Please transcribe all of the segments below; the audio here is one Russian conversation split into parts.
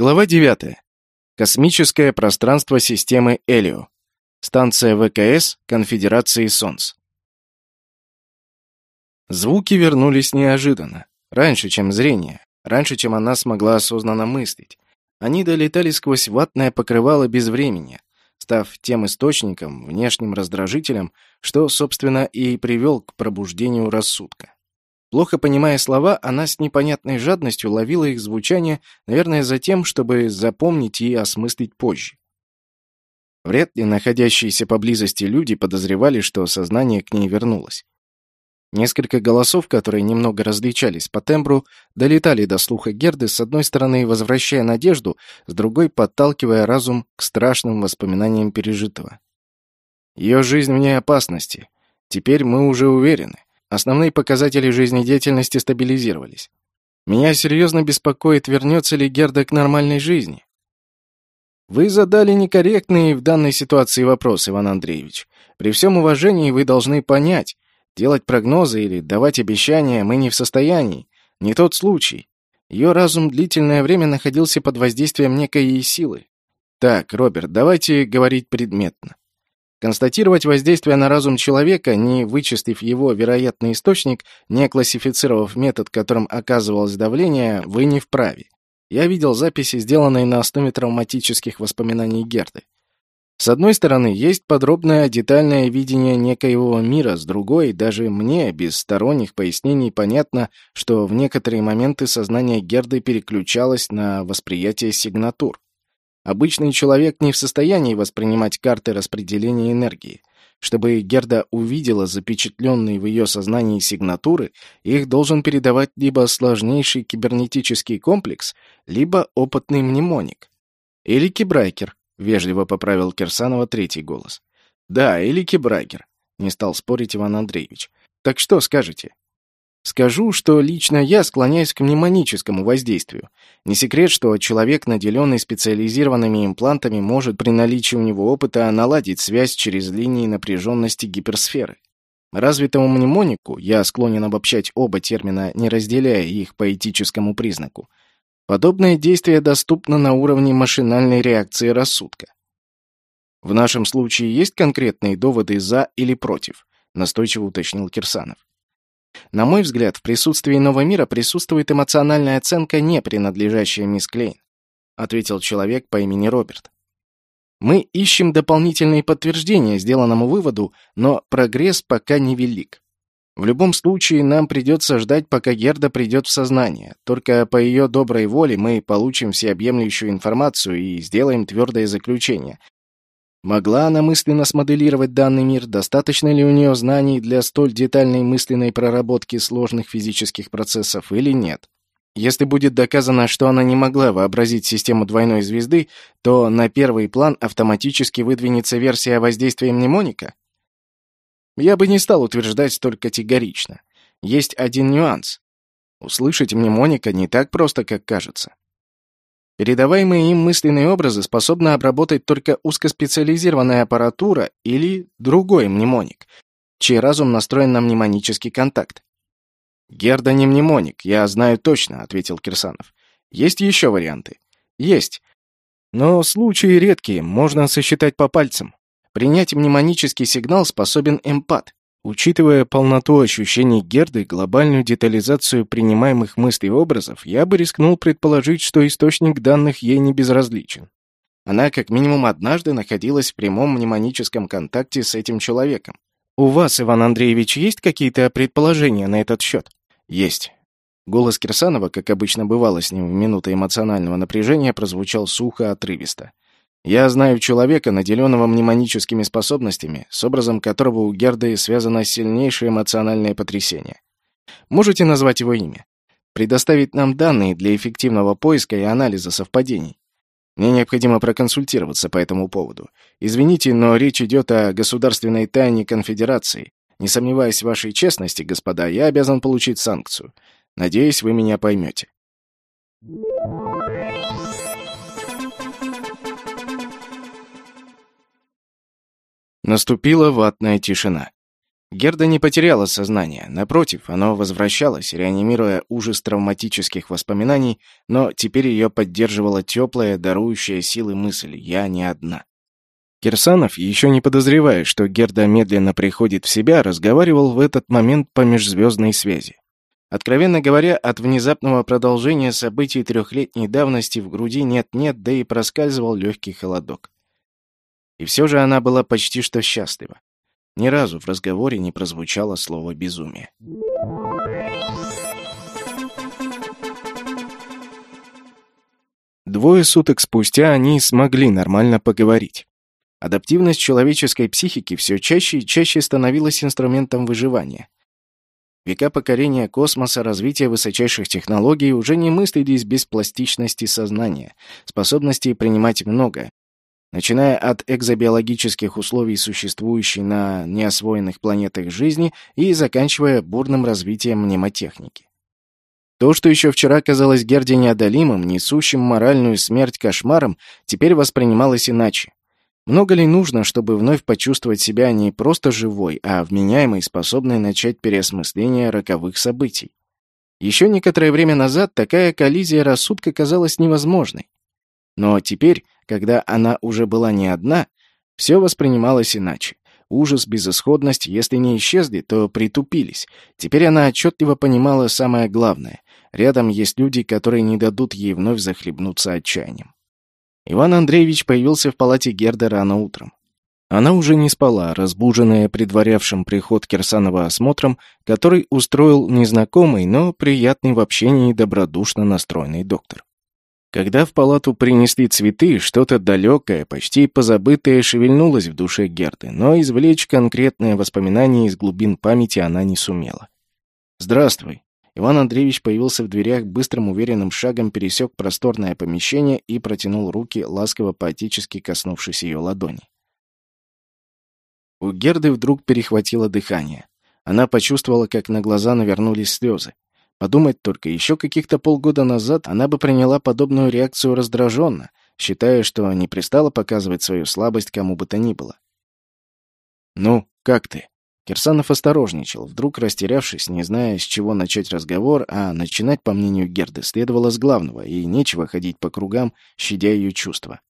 Глава 9. Космическое пространство системы Элио. Станция ВКС Конфедерации Солнц. Звуки вернулись неожиданно. Раньше, чем зрение. Раньше, чем она смогла осознанно мыслить. Они долетали сквозь ватное покрывало безвремени, став тем источником, внешним раздражителем, что, собственно, и привел к пробуждению рассудка. Плохо понимая слова, она с непонятной жадностью ловила их звучание, наверное, за тем, чтобы запомнить и осмыслить позже. Вряд ли находящиеся поблизости люди подозревали, что сознание к ней вернулось. Несколько голосов, которые немного различались по тембру, долетали до слуха Герды, с одной стороны возвращая надежду, с другой подталкивая разум к страшным воспоминаниям пережитого. Ее жизнь вне опасности. Теперь мы уже уверены. Основные показатели жизнедеятельности стабилизировались. Меня серьезно беспокоит, вернется ли Герда к нормальной жизни. Вы задали некорректные в данной ситуации вопрос, Иван Андреевич. При всем уважении вы должны понять, делать прогнозы или давать обещания мы не в состоянии. Не тот случай. Ее разум длительное время находился под воздействием некой силы. Так, Роберт, давайте говорить предметно. Констатировать воздействие на разум человека, не вычислив его вероятный источник, не классифицировав метод, которым оказывалось давление, вы не вправе. Я видел записи, сделанные на основе травматических воспоминаний Герды. С одной стороны, есть подробное детальное видение некоего мира, с другой, даже мне, без сторонних пояснений, понятно, что в некоторые моменты сознание Герды переключалось на восприятие сигнатур. Обычный человек не в состоянии воспринимать карты распределения энергии. Чтобы Герда увидела запечатленные в ее сознании сигнатуры, их должен передавать либо сложнейший кибернетический комплекс, либо опытный мнемоник. Или кибрайкер, вежливо поправил Кирсанова третий голос. Да, или кибрайкер, не стал спорить Иван Андреевич. Так что скажете? Скажу, что лично я склоняюсь к мнемоническому воздействию. Не секрет, что человек, наделенный специализированными имплантами, может при наличии у него опыта наладить связь через линии напряженности гиперсферы. Развитому мнемонику, я склонен обобщать оба термина, не разделяя их по этическому признаку, подобное действие доступно на уровне машинальной реакции рассудка. В нашем случае есть конкретные доводы «за» или «против», настойчиво уточнил Кирсанов. На мой взгляд, в присутствии нового мира присутствует эмоциональная оценка, не принадлежащая мисс Клейн, ответил человек по имени Роберт. Мы ищем дополнительные подтверждения сделанному выводу, но прогресс пока невелик. В любом случае, нам придется ждать, пока Герда придет в сознание. Только по ее доброй воле мы получим всеобъемлющую информацию и сделаем твердое заключение, Могла она мысленно смоделировать данный мир? Достаточно ли у нее знаний для столь детальной мысленной проработки сложных физических процессов или нет? Если будет доказано, что она не могла вообразить систему двойной звезды, то на первый план автоматически выдвинется версия воздействия мнемоника? Я бы не стал утверждать столь категорично. Есть один нюанс. Услышать мнемоника не так просто, как кажется. Передаваемые им мысленные образы способны обработать только узкоспециализированная аппаратура или другой мнемоник, чей разум настроен на мнемонический контакт. «Герда не мнемоник, я знаю точно», — ответил Кирсанов. «Есть еще варианты?» «Есть. Но случаи редкие, можно сосчитать по пальцам. Принять мнемонический сигнал способен эмпат. Учитывая полноту ощущений Герды, глобальную детализацию принимаемых мыслей и образов, я бы рискнул предположить, что источник данных ей не безразличен. Она как минимум однажды находилась в прямом мнемоническом контакте с этим человеком. У вас, Иван Андреевич, есть какие-то предположения на этот счет? Есть. Голос Кирсанова, как обычно бывало с ним в минуты эмоционального напряжения, прозвучал сухо, отрывисто. Я знаю человека, наделенного мнемоническими способностями, с образом которого у Герды связано сильнейшее эмоциональное потрясение. Можете назвать его имя? Предоставить нам данные для эффективного поиска и анализа совпадений. Мне необходимо проконсультироваться по этому поводу. Извините, но речь идет о государственной тайне конфедерации. Не сомневаясь в вашей честности, господа, я обязан получить санкцию. Надеюсь, вы меня поймете. Наступила ватная тишина. Герда не потеряла сознание. Напротив, оно возвращалось, реанимируя ужас травматических воспоминаний, но теперь ее поддерживала теплая, дарующая силы мысль «я не одна». Кирсанов, еще не подозревая, что Герда медленно приходит в себя, разговаривал в этот момент по межзвездной связи. Откровенно говоря, от внезапного продолжения событий трехлетней давности в груди нет-нет, да и проскальзывал легкий холодок. И все же она была почти что счастлива. Ни разу в разговоре не прозвучало слово «безумие». Двое суток спустя они смогли нормально поговорить. Адаптивность человеческой психики все чаще и чаще становилась инструментом выживания. Века покорения космоса, развития высочайших технологий уже не мыслились без пластичности сознания, способности принимать многое, начиная от экзобиологических условий существующей на неосвоенных планетах жизни и заканчивая бурным развитием мнемотехники. То, что еще вчера казалось Герде неодолимым, несущим моральную смерть кошмаром, теперь воспринималось иначе. Много ли нужно, чтобы вновь почувствовать себя не просто живой, а вменяемой, способной начать переосмысление роковых событий? Еще некоторое время назад такая коллизия рассудка казалась невозможной. Но теперь, когда она уже была не одна, все воспринималось иначе. Ужас, безысходность, если не исчезли, то притупились. Теперь она отчетливо понимала самое главное. Рядом есть люди, которые не дадут ей вновь захлебнуться отчаянием. Иван Андреевич появился в палате Герда рано утром. Она уже не спала, разбуженная предварявшим приход Кирсанова осмотром, который устроил незнакомый, но приятный в общении добродушно настроенный доктор. Когда в палату принесли цветы, что-то далекое, почти позабытое шевельнулось в душе Герды, но извлечь конкретное воспоминание из глубин памяти она не сумела. «Здравствуй». Иван Андреевич появился в дверях, быстрым уверенным шагом пересек просторное помещение и протянул руки, ласково поотечески коснувшись ее ладони. У Герды вдруг перехватило дыхание. Она почувствовала, как на глаза навернулись слезы. Подумать только, еще каких-то полгода назад она бы приняла подобную реакцию раздраженно, считая, что не пристала показывать свою слабость кому бы то ни было. «Ну, как ты?» Кирсанов осторожничал, вдруг растерявшись, не зная, с чего начать разговор, а начинать, по мнению Герды, следовало с главного, и нечего ходить по кругам, щадя ее чувства.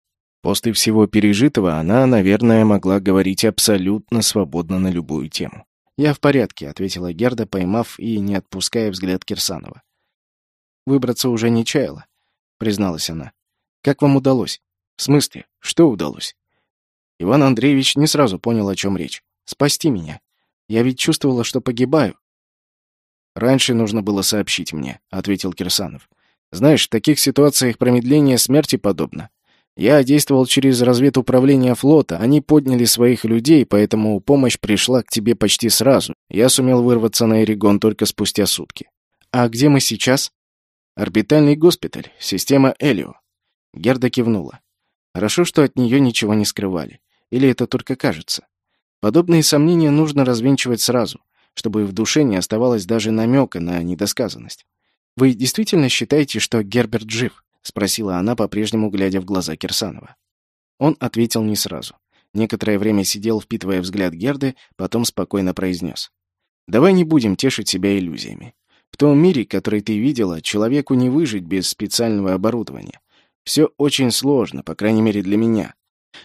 После всего пережитого она, наверное, могла говорить абсолютно свободно на любую тему. «Я в порядке», — ответила Герда, поймав и не отпуская взгляд Кирсанова. «Выбраться уже не чаяла», — призналась она. «Как вам удалось?» «В смысле? Что удалось?» Иван Андреевич не сразу понял, о чем речь. «Спасти меня. Я ведь чувствовала, что погибаю». «Раньше нужно было сообщить мне», — ответил Кирсанов. «Знаешь, в таких ситуациях промедление смерти подобно. Я действовал через разведуправление флота, они подняли своих людей, поэтому помощь пришла к тебе почти сразу. Я сумел вырваться на Эригон только спустя сутки. А где мы сейчас? Орбитальный госпиталь, система Элио. Герда кивнула. Хорошо, что от нее ничего не скрывали. Или это только кажется? Подобные сомнения нужно развенчивать сразу, чтобы в душе не оставалось даже намека на недосказанность. Вы действительно считаете, что Герберт жив? — спросила она, по-прежнему глядя в глаза Кирсанова. Он ответил не сразу. Некоторое время сидел, впитывая взгляд Герды, потом спокойно произнес. «Давай не будем тешить себя иллюзиями. В том мире, который ты видела, человеку не выжить без специального оборудования. Все очень сложно, по крайней мере для меня.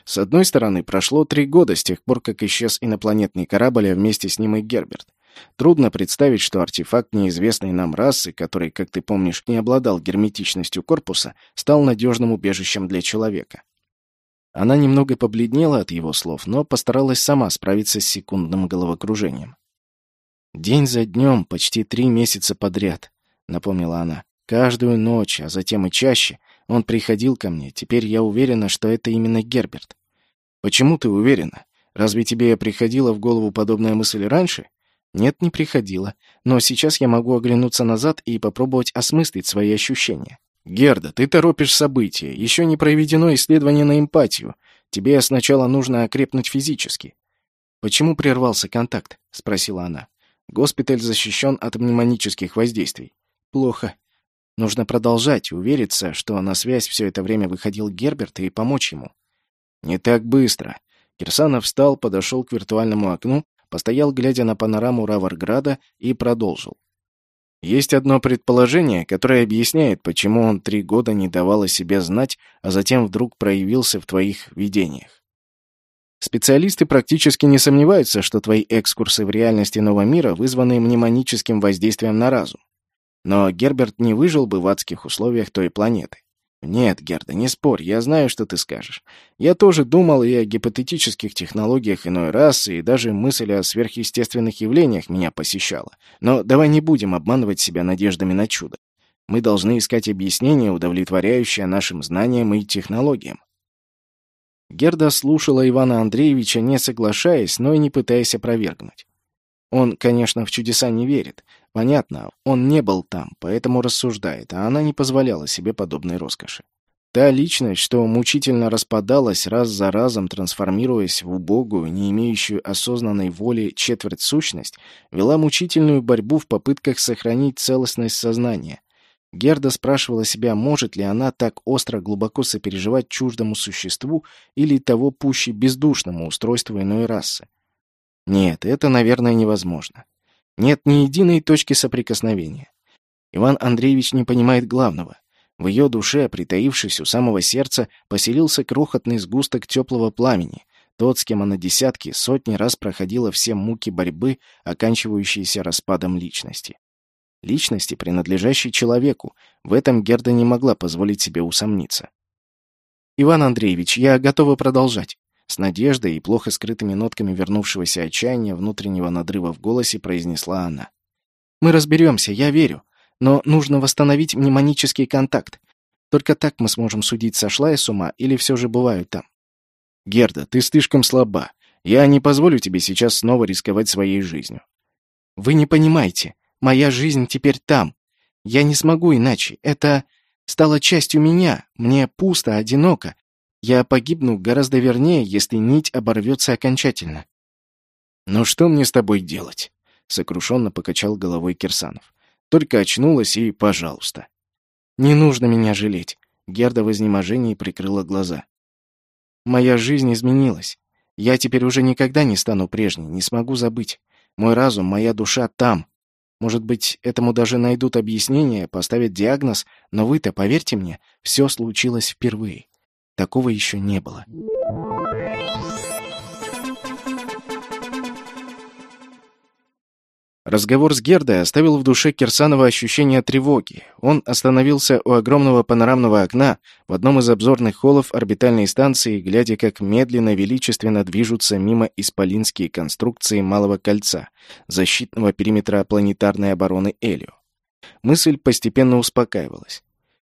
С одной стороны, прошло три года с тех пор, как исчез инопланетный корабль, а вместе с ним и Герберт. Трудно представить, что артефакт неизвестной нам расы, который, как ты помнишь, не обладал герметичностью корпуса, стал надежным убежищем для человека. Она немного побледнела от его слов, но постаралась сама справиться с секундным головокружением. «День за днем, почти три месяца подряд», — напомнила она. «Каждую ночь, а затем и чаще, он приходил ко мне. Теперь я уверена, что это именно Герберт». «Почему ты уверена? Разве тебе приходила в голову подобная мысль раньше?» Нет, не приходило. Но сейчас я могу оглянуться назад и попробовать осмыслить свои ощущения. Герда, ты торопишь события. Еще не проведено исследование на эмпатию. Тебе сначала нужно окрепнуть физически. Почему прервался контакт? Спросила она. Госпиталь защищен от пневмонических воздействий. Плохо. Нужно продолжать, увериться, что на связь все это время выходил Герберт и помочь ему. Не так быстро. Кирсанов встал, подошел к виртуальному окну, постоял, глядя на панораму Раварграда, и продолжил. Есть одно предположение, которое объясняет, почему он три года не давал о себе знать, а затем вдруг проявился в твоих видениях. Специалисты практически не сомневаются, что твои экскурсы в реальности нового мира вызваны мнемоническим воздействием на разум. Но Герберт не выжил бы в адских условиях той планеты. Нет, Герда, не спорь, я знаю, что ты скажешь. Я тоже думал и о гипотетических технологиях иной расы, и даже мысль о сверхъестественных явлениях меня посещала. Но давай не будем обманывать себя надеждами на чудо. Мы должны искать объяснение, удовлетворяющее нашим знаниям и технологиям. Герда слушала Ивана Андреевича, не соглашаясь, но и не пытаясь опровергнуть. Он, конечно, в чудеса не верит. Понятно, он не был там, поэтому рассуждает, а она не позволяла себе подобной роскоши. Та личность, что мучительно распадалась раз за разом, трансформируясь в убогую, не имеющую осознанной воли четверть сущность, вела мучительную борьбу в попытках сохранить целостность сознания, Герда спрашивала себя, может ли она так остро глубоко сопереживать чуждому существу или того пуще бездушному устройству иной расы. Нет, это, наверное, невозможно. Нет ни единой точки соприкосновения. Иван Андреевич не понимает главного. В ее душе, притаившись у самого сердца, поселился крохотный сгусток теплого пламени, тот, с кем она десятки, сотни раз проходила все муки борьбы, оканчивающиеся распадом личности личности, принадлежащей человеку. В этом Герда не могла позволить себе усомниться. «Иван Андреевич, я готова продолжать». С надеждой и плохо скрытыми нотками вернувшегося отчаяния внутреннего надрыва в голосе произнесла она. «Мы разберемся, я верю. Но нужно восстановить мнемонический контакт. Только так мы сможем судить, сошла я с ума или все же бываю там». «Герда, ты слишком слаба. Я не позволю тебе сейчас снова рисковать своей жизнью». «Вы не понимаете. Моя жизнь теперь там. Я не смогу иначе. Это стало частью меня. Мне пусто, одиноко. Я погибну гораздо вернее, если нить оборвется окончательно. «Ну что мне с тобой делать?» — сокрушенно покачал головой Кирсанов. «Только очнулась и пожалуйста». «Не нужно меня жалеть», — Герда в изнеможении прикрыла глаза. «Моя жизнь изменилась. Я теперь уже никогда не стану прежней, не смогу забыть. Мой разум, моя душа там, может быть, этому даже найдут объяснение, поставят диагноз, но вы-то, поверьте мне, все случилось впервые. Такого еще не было. Разговор с Гердой оставил в душе Кирсанова ощущение тревоги. Он остановился у огромного панорамного окна в одном из обзорных холлов орбитальной станции, глядя, как медленно, величественно движутся мимо исполинские конструкции Малого кольца, защитного периметра планетарной обороны Элио. Мысль постепенно успокаивалась.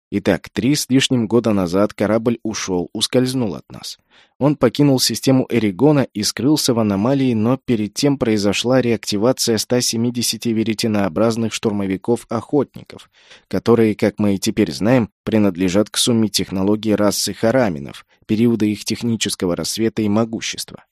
Итак, три с лишним года назад корабль ушел, ускользнул от нас. Он покинул систему Эригона и скрылся в аномалии, но перед тем произошла реактивация 170 веретенообразных штурмовиков-охотников, которые, как мы и теперь знаем, принадлежат к сумме технологий расы хараминов, периода их технического рассвета и могущества.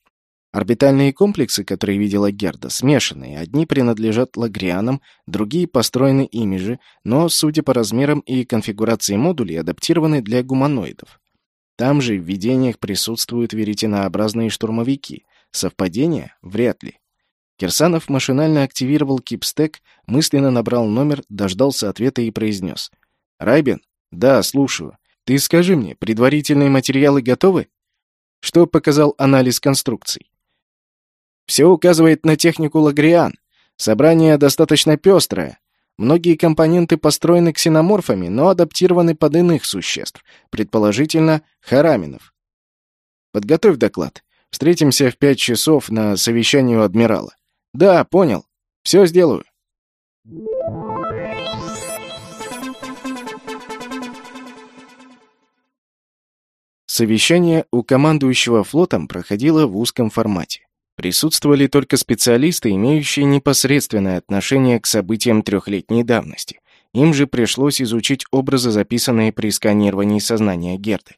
Орбитальные комплексы, которые видела Герда, смешанные. Одни принадлежат лагрианам, другие построены ими же, но, судя по размерам и конфигурации модулей, адаптированы для гуманоидов. Там же в видениях присутствуют веретенообразные штурмовики. Совпадение? Вряд ли. Кирсанов машинально активировал кипстек, мысленно набрал номер, дождался ответа и произнес. «Райбен? Да, слушаю. Ты скажи мне, предварительные материалы готовы?» Что показал анализ конструкций? Все указывает на технику Лагриан. Собрание достаточно пестрое. Многие компоненты построены ксеноморфами, но адаптированы под иных существ, предположительно, хараминов. Подготовь доклад. Встретимся в пять часов на совещании у адмирала. Да, понял. Все сделаю. Совещание у командующего флотом проходило в узком формате. Присутствовали только специалисты, имеющие непосредственное отношение к событиям трехлетней давности. Им же пришлось изучить образы, записанные при сканировании сознания Герды.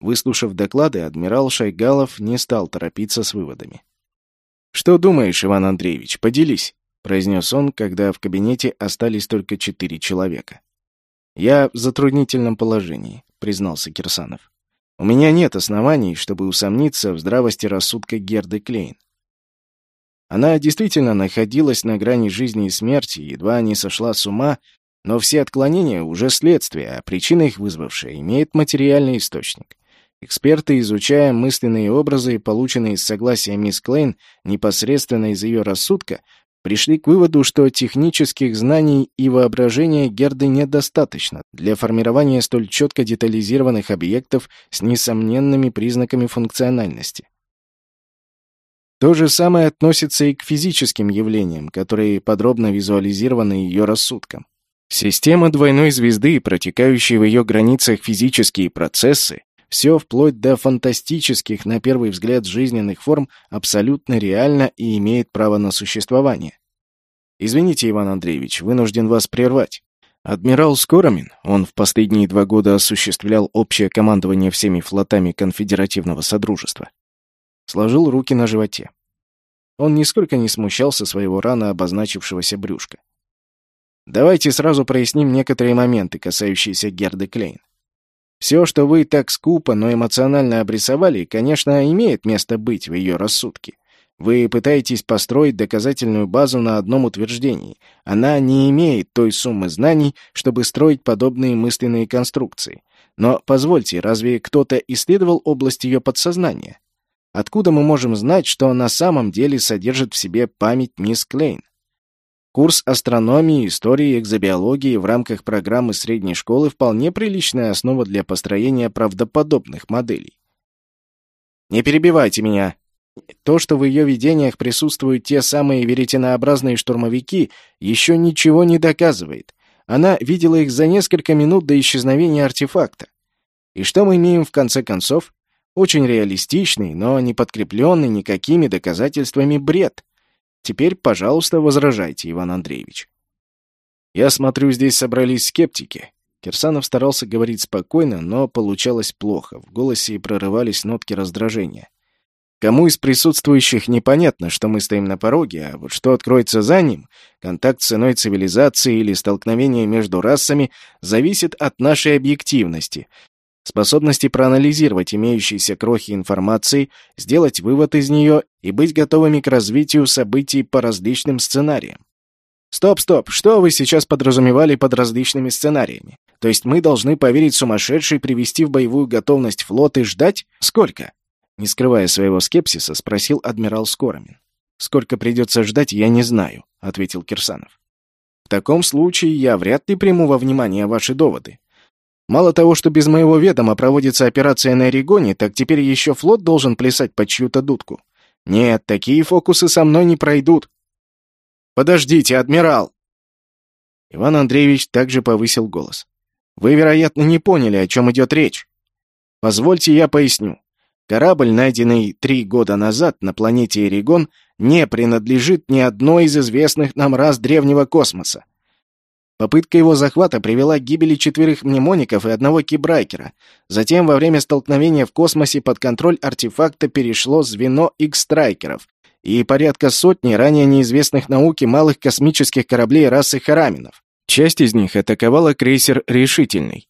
Выслушав доклады, адмирал Шайгалов не стал торопиться с выводами. «Что думаешь, Иван Андреевич, поделись», — произнес он, когда в кабинете остались только четыре человека. «Я в затруднительном положении», — признался Кирсанов. У меня нет оснований, чтобы усомниться в здравости рассудка Герды Клейн. Она действительно находилась на грани жизни и смерти, едва не сошла с ума, но все отклонения уже следствие, а причина их вызвавшая имеет материальный источник. Эксперты, изучая мысленные образы, полученные из согласия мисс Клейн непосредственно из ее рассудка, пришли к выводу, что технических знаний и воображения Герды недостаточно для формирования столь четко детализированных объектов с несомненными признаками функциональности. То же самое относится и к физическим явлениям, которые подробно визуализированы ее рассудком. Система двойной звезды, протекающие в ее границах физические процессы, все вплоть до фантастических, на первый взгляд, жизненных форм, абсолютно реально и имеет право на существование. Извините, Иван Андреевич, вынужден вас прервать. Адмирал Скоромин, он в последние два года осуществлял общее командование всеми флотами конфедеративного содружества, сложил руки на животе. Он нисколько не смущался своего рано обозначившегося брюшка. Давайте сразу проясним некоторые моменты, касающиеся Герды Клейн. Все, что вы так скупо, но эмоционально обрисовали, конечно, имеет место быть в ее рассудке. Вы пытаетесь построить доказательную базу на одном утверждении. Она не имеет той суммы знаний, чтобы строить подобные мысленные конструкции. Но позвольте, разве кто-то исследовал область ее подсознания? Откуда мы можем знать, что на самом деле содержит в себе память мисс Клейн? Курс астрономии, истории экзобиологии в рамках программы средней школы вполне приличная основа для построения правдоподобных моделей. Не перебивайте меня. То, что в ее видениях присутствуют те самые веретенообразные штурмовики, еще ничего не доказывает. Она видела их за несколько минут до исчезновения артефакта. И что мы имеем в конце концов? Очень реалистичный, но не подкрепленный никакими доказательствами бред. Теперь, пожалуйста, возражайте, Иван Андреевич. Я смотрю, здесь собрались скептики. Кирсанов старался говорить спокойно, но получалось плохо. В голосе прорывались нотки раздражения. Кому из присутствующих непонятно, что мы стоим на пороге, а вот что откроется за ним, контакт с иной цивилизацией или столкновение между расами, зависит от нашей объективности, способности проанализировать имеющиеся крохи информации, сделать вывод из нее и быть готовыми к развитию событий по различным сценариям. Стоп, стоп, что вы сейчас подразумевали под различными сценариями? То есть мы должны поверить сумасшедший, привести в боевую готовность флот и ждать? Сколько? Не скрывая своего скепсиса, спросил адмирал Скоромин. «Сколько придется ждать, я не знаю», — ответил Кирсанов. «В таком случае я вряд ли приму во внимание ваши доводы. Мало того, что без моего ведома проводится операция на Орегоне, так теперь еще флот должен плясать под чью-то дудку. Нет, такие фокусы со мной не пройдут. Подождите, адмирал!» Иван Андреевич также повысил голос. «Вы, вероятно, не поняли, о чем идет речь. Позвольте я поясню. Корабль, найденный три года назад на планете Эригон, не принадлежит ни одной из известных нам рас древнего космоса. Попытка его захвата привела к гибели четверых мнемоников и одного кибрайкера. Затем, во время столкновения в космосе под контроль артефакта перешло звено X-страйкеров и порядка сотни ранее неизвестных науке малых космических кораблей расы Хараминов. Часть из них атаковала крейсер «Решительный».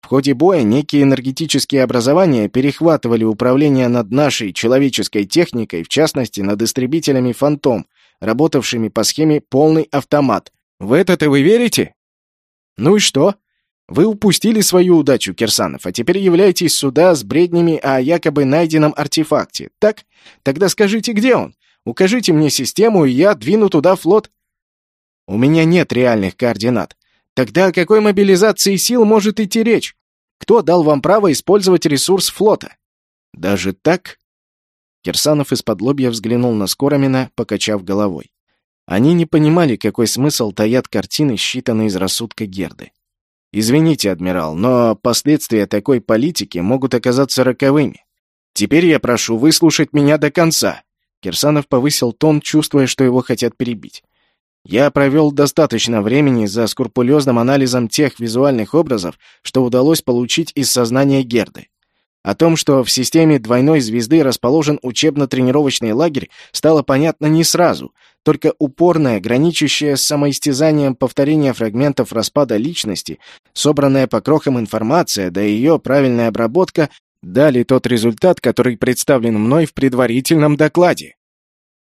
В ходе боя некие энергетические образования перехватывали управление над нашей человеческой техникой, в частности, над истребителями «Фантом», работавшими по схеме «полный автомат», в это-то вы верите? Ну и что? Вы упустили свою удачу, Кирсанов, а теперь являетесь сюда с бреднями о якобы найденном артефакте. Так? Тогда скажите, где он? Укажите мне систему, и я двину туда флот. У меня нет реальных координат. Тогда о какой мобилизации сил может идти речь? Кто дал вам право использовать ресурс флота? Даже так? Кирсанов из-под лобья взглянул на Скоромина, покачав головой. Они не понимали, какой смысл таят картины, считанные из рассудка Герды. «Извините, адмирал, но последствия такой политики могут оказаться роковыми. Теперь я прошу выслушать меня до конца». Кирсанов повысил тон, чувствуя, что его хотят перебить. «Я провел достаточно времени за скрупулезным анализом тех визуальных образов, что удалось получить из сознания Герды. О том, что в системе двойной звезды расположен учебно-тренировочный лагерь, стало понятно не сразу. Только упорное, граничащее с самоистязанием повторение фрагментов распада личности, собранная по крохам информация, да и ее правильная обработка дали тот результат, который представлен мной в предварительном докладе.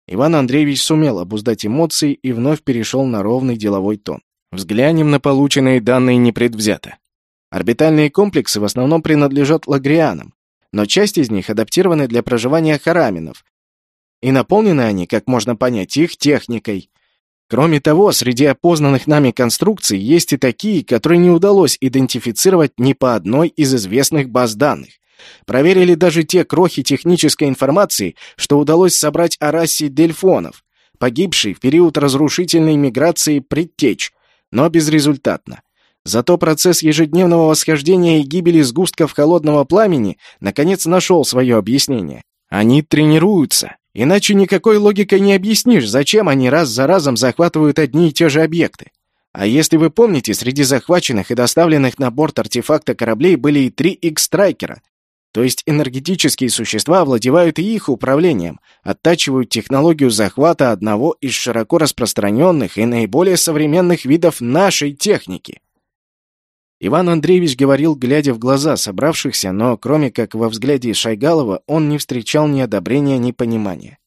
Иван Андреевич сумел обуздать эмоции и вновь перешел на ровный деловой тон. Взглянем на полученные данные непредвзято. Орбитальные комплексы в основном принадлежат лагрианам, но часть из них адаптированы для проживания хараминов, и наполнены они, как можно понять, их техникой. Кроме того, среди опознанных нами конструкций есть и такие, которые не удалось идентифицировать ни по одной из известных баз данных. Проверили даже те крохи технической информации, что удалось собрать о расе дельфонов, погибшей в период разрушительной миграции предтеч, но безрезультатно. Зато процесс ежедневного восхождения и гибели сгустков холодного пламени наконец нашел свое объяснение. Они тренируются, иначе никакой логикой не объяснишь, зачем они раз за разом захватывают одни и те же объекты. А если вы помните, среди захваченных и доставленных на борт артефакта кораблей были и три X-страйкера, то есть энергетические существа овладевают и их управлением, оттачивают технологию захвата одного из широко распространенных и наиболее современных видов нашей техники. Иван Андреевич говорил, глядя в глаза собравшихся, но кроме как во взгляде Шайгалова, он не встречал ни одобрения, ни понимания.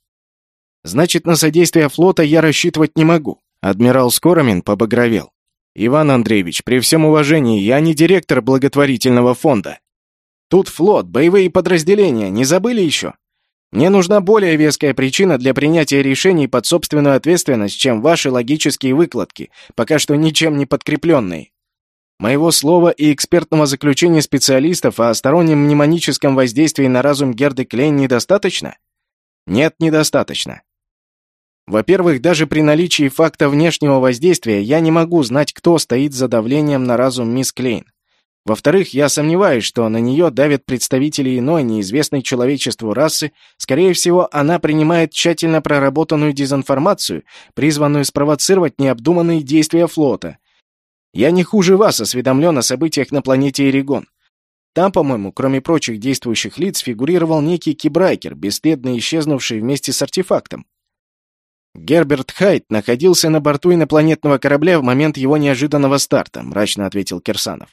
«Значит, на содействие флота я рассчитывать не могу», — адмирал Скоромин побагровел. «Иван Андреевич, при всем уважении, я не директор благотворительного фонда. Тут флот, боевые подразделения, не забыли еще? Мне нужна более веская причина для принятия решений под собственную ответственность, чем ваши логические выкладки, пока что ничем не подкрепленные. Моего слова и экспертного заключения специалистов о стороннем мнемоническом воздействии на разум Герды Клейн недостаточно? Нет, недостаточно. Во-первых, даже при наличии факта внешнего воздействия я не могу знать, кто стоит за давлением на разум мисс Клейн. Во-вторых, я сомневаюсь, что на нее давят представители иной, неизвестной человечеству расы. Скорее всего, она принимает тщательно проработанную дезинформацию, призванную спровоцировать необдуманные действия флота, я не хуже вас осведомлен о событиях на планете Эригон. Там, по-моему, кроме прочих действующих лиц, фигурировал некий кибрайкер, бесследно исчезнувший вместе с артефактом. Герберт Хайт находился на борту инопланетного корабля в момент его неожиданного старта, мрачно ответил Кирсанов.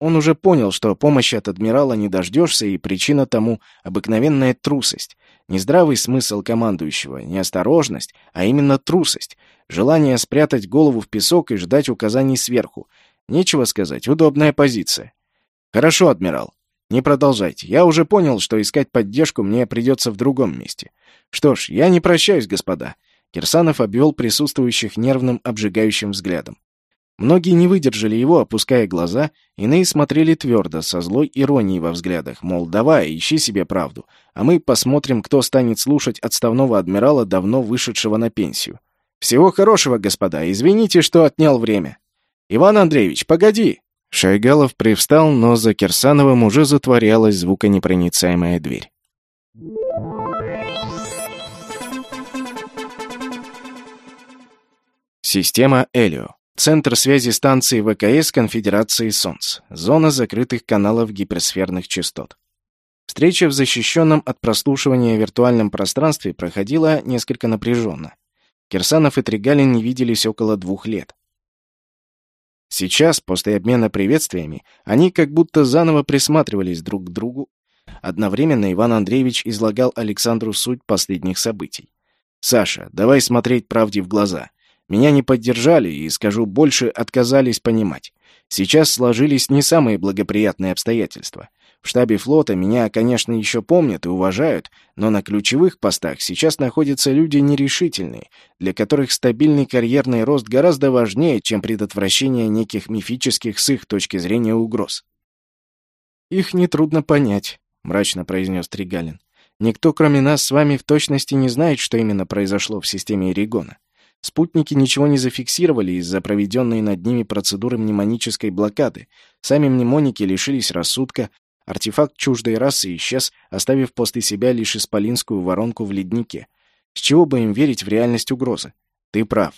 Он уже понял, что помощи от адмирала не дождешься, и причина тому — обыкновенная трусость. Не здравый смысл командующего, не осторожность, а именно трусость. Желание спрятать голову в песок и ждать указаний сверху. Нечего сказать, удобная позиция. Хорошо, адмирал. Не продолжайте. Я уже понял, что искать поддержку мне придется в другом месте. Что ж, я не прощаюсь, господа. Кирсанов обвел присутствующих нервным, обжигающим взглядом. Многие не выдержали его, опуская глаза, иные смотрели твердо, со злой иронией во взглядах, мол, давай, ищи себе правду, а мы посмотрим, кто станет слушать отставного адмирала, давно вышедшего на пенсию. Всего хорошего, господа, извините, что отнял время. Иван Андреевич, погоди!» Шайгалов привстал, но за Кирсановым уже затворялась звуконепроницаемая дверь. Система Элио. Центр связи станции ВКС Конфедерации Солнц. Зона закрытых каналов гиперсферных частот. Встреча в защищенном от прослушивания виртуальном пространстве проходила несколько напряженно. Кирсанов и Тригалин не виделись около двух лет. Сейчас, после обмена приветствиями, они как будто заново присматривались друг к другу. Одновременно Иван Андреевич излагал Александру суть последних событий. «Саша, давай смотреть правде в глаза. Меня не поддержали и, скажу больше, отказались понимать. Сейчас сложились не самые благоприятные обстоятельства. В штабе флота меня, конечно, еще помнят и уважают, но на ключевых постах сейчас находятся люди нерешительные, для которых стабильный карьерный рост гораздо важнее, чем предотвращение неких мифических с их точки зрения угроз. «Их нетрудно понять», — мрачно произнес Тригалин. «Никто, кроме нас с вами, в точности не знает, что именно произошло в системе Эригона. Спутники ничего не зафиксировали из-за проведенной над ними процедуры мнемонической блокады. Сами мнемоники лишились рассудка, артефакт чуждой расы исчез, оставив после себя лишь исполинскую воронку в леднике. С чего бы им верить в реальность угрозы? Ты прав.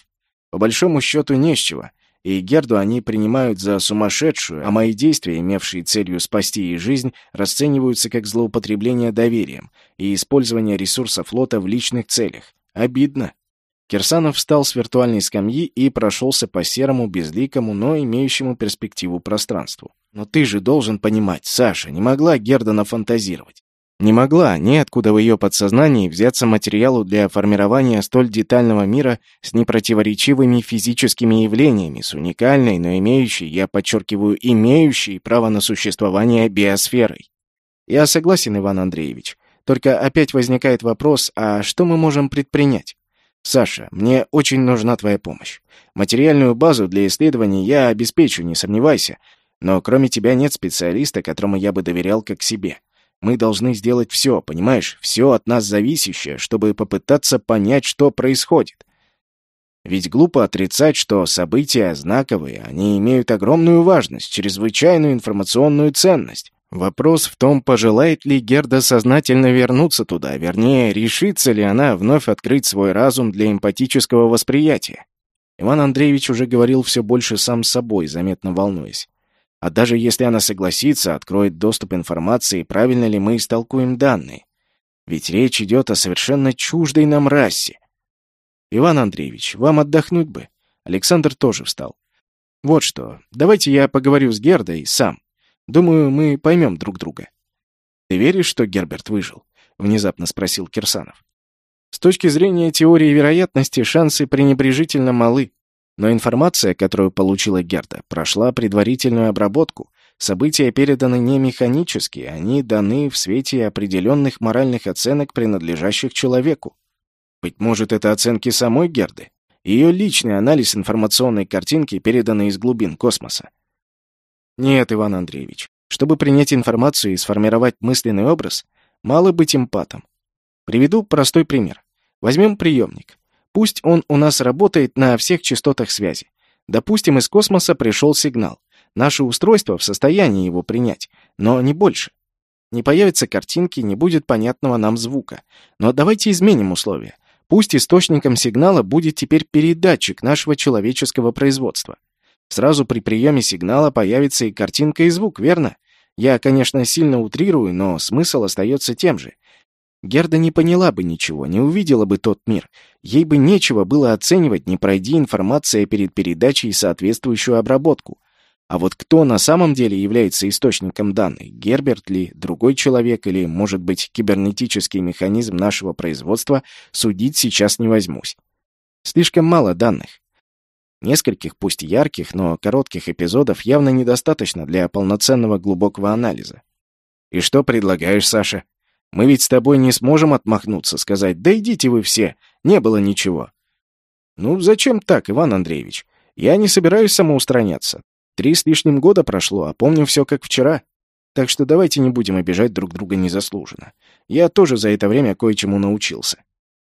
По большому счету не с чего. И Герду они принимают за сумасшедшую, а мои действия, имевшие целью спасти ей жизнь, расцениваются как злоупотребление доверием и использование ресурсов флота в личных целях. Обидно. Кирсанов встал с виртуальной скамьи и прошелся по серому, безликому, но имеющему перспективу пространству. «Но ты же должен понимать, Саша, не могла Герда нафантазировать. Не могла, неоткуда в ее подсознании взяться материалу для формирования столь детального мира с непротиворечивыми физическими явлениями, с уникальной, но имеющей, я подчеркиваю, имеющей право на существование биосферой. Я согласен, Иван Андреевич. Только опять возникает вопрос, а что мы можем предпринять? Саша, мне очень нужна твоя помощь. Материальную базу для исследований я обеспечу, не сомневайся. Но кроме тебя нет специалиста, которому я бы доверял как себе. Мы должны сделать все, понимаешь, все от нас зависящее, чтобы попытаться понять, что происходит. Ведь глупо отрицать, что события знаковые, они имеют огромную важность, чрезвычайную информационную ценность. Вопрос в том, пожелает ли Герда сознательно вернуться туда, вернее, решится ли она вновь открыть свой разум для эмпатического восприятия. Иван Андреевич уже говорил все больше сам с собой, заметно волнуясь. А даже если она согласится, откроет доступ информации, правильно ли мы истолкуем данные? Ведь речь идет о совершенно чуждой нам расе. Иван Андреевич, вам отдохнуть бы. Александр тоже встал. Вот что, давайте я поговорю с Гердой сам. Думаю, мы поймем друг друга. Ты веришь, что Герберт выжил? Внезапно спросил Кирсанов. С точки зрения теории вероятности, шансы пренебрежительно малы. Но информация, которую получила Герда, прошла предварительную обработку. События переданы не механически, они даны в свете определенных моральных оценок, принадлежащих человеку. Быть может, это оценки самой Герды? Ее личный анализ информационной картинки, переданный из глубин космоса. Нет, Иван Андреевич. Чтобы принять информацию и сформировать мысленный образ, мало быть эмпатом. Приведу простой пример. Возьмем приемник. Пусть он у нас работает на всех частотах связи. Допустим, из космоса пришел сигнал. Наше устройство в состоянии его принять, но не больше. Не появятся картинки, не будет понятного нам звука. Но давайте изменим условия. Пусть источником сигнала будет теперь передатчик нашего человеческого производства. Сразу при приеме сигнала появится и картинка, и звук, верно? Я, конечно, сильно утрирую, но смысл остается тем же. Герда не поняла бы ничего, не увидела бы тот мир. Ей бы нечего было оценивать, не пройди информация перед передачей соответствующую обработку. А вот кто на самом деле является источником данных? Герберт ли, другой человек или, может быть, кибернетический механизм нашего производства, судить сейчас не возьмусь. Слишком мало данных. Нескольких, пусть ярких, но коротких эпизодов явно недостаточно для полноценного глубокого анализа. И что предлагаешь, Саша? Мы ведь с тобой не сможем отмахнуться, сказать «Да идите вы все, не было ничего». Ну, зачем так, Иван Андреевич? Я не собираюсь самоустраняться. Три с лишним года прошло, а помню все как вчера. Так что давайте не будем обижать друг друга незаслуженно. Я тоже за это время кое-чему научился.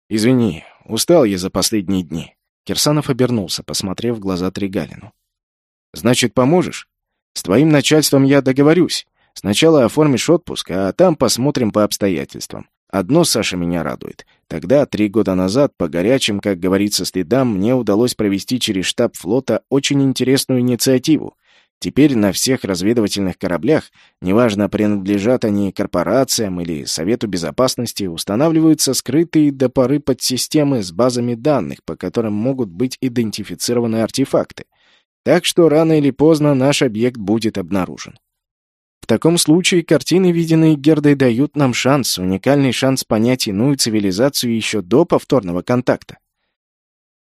Извини, устал я за последние дни. Кирсанов обернулся, посмотрев в глаза Тригалину. «Значит, поможешь? С твоим начальством я договорюсь. Сначала оформишь отпуск, а там посмотрим по обстоятельствам. Одно, Саша, меня радует. Тогда, три года назад, по горячим, как говорится, следам, мне удалось провести через штаб флота очень интересную инициативу. Теперь на всех разведывательных кораблях, неважно, принадлежат они корпорациям или Совету Безопасности, устанавливаются скрытые до поры подсистемы с базами данных, по которым могут быть идентифицированы артефакты. Так что рано или поздно наш объект будет обнаружен. В таком случае картины, виденные Гердой, дают нам шанс, уникальный шанс понять иную цивилизацию еще до повторного контакта.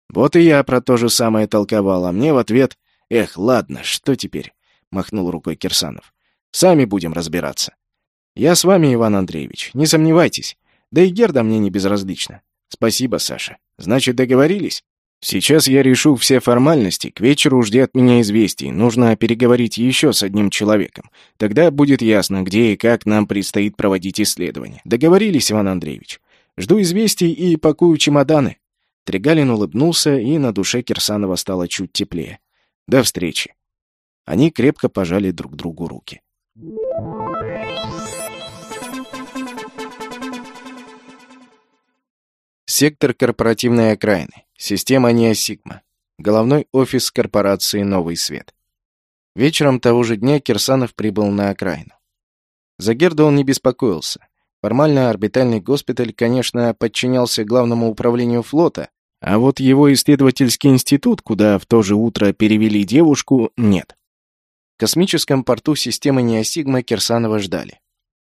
Вот и я про то же самое толковал, а мне в ответ «Эх, ладно, что теперь?» — махнул рукой Кирсанов. «Сами будем разбираться. Я с вами, Иван Андреевич, не сомневайтесь. Да и Герда мне не безразлична. Спасибо, Саша. Значит, договорились?» Сейчас я решу все формальности, к вечеру жди от меня известий. Нужно переговорить еще с одним человеком. Тогда будет ясно, где и как нам предстоит проводить исследование. Договорились, Иван Андреевич? Жду известий и пакую чемоданы». Тригалин улыбнулся, и на душе Кирсанова стало чуть теплее. «До встречи». Они крепко пожали друг другу руки. Сектор корпоративной окраины. Система Неосигма. Головной офис корпорации «Новый свет». Вечером того же дня Кирсанов прибыл на окраину. За Герду он не беспокоился. Формально орбитальный госпиталь, конечно, подчинялся главному управлению флота, а вот его исследовательский институт, куда в то же утро перевели девушку, нет. В космическом порту системы Неосигма Кирсанова ждали.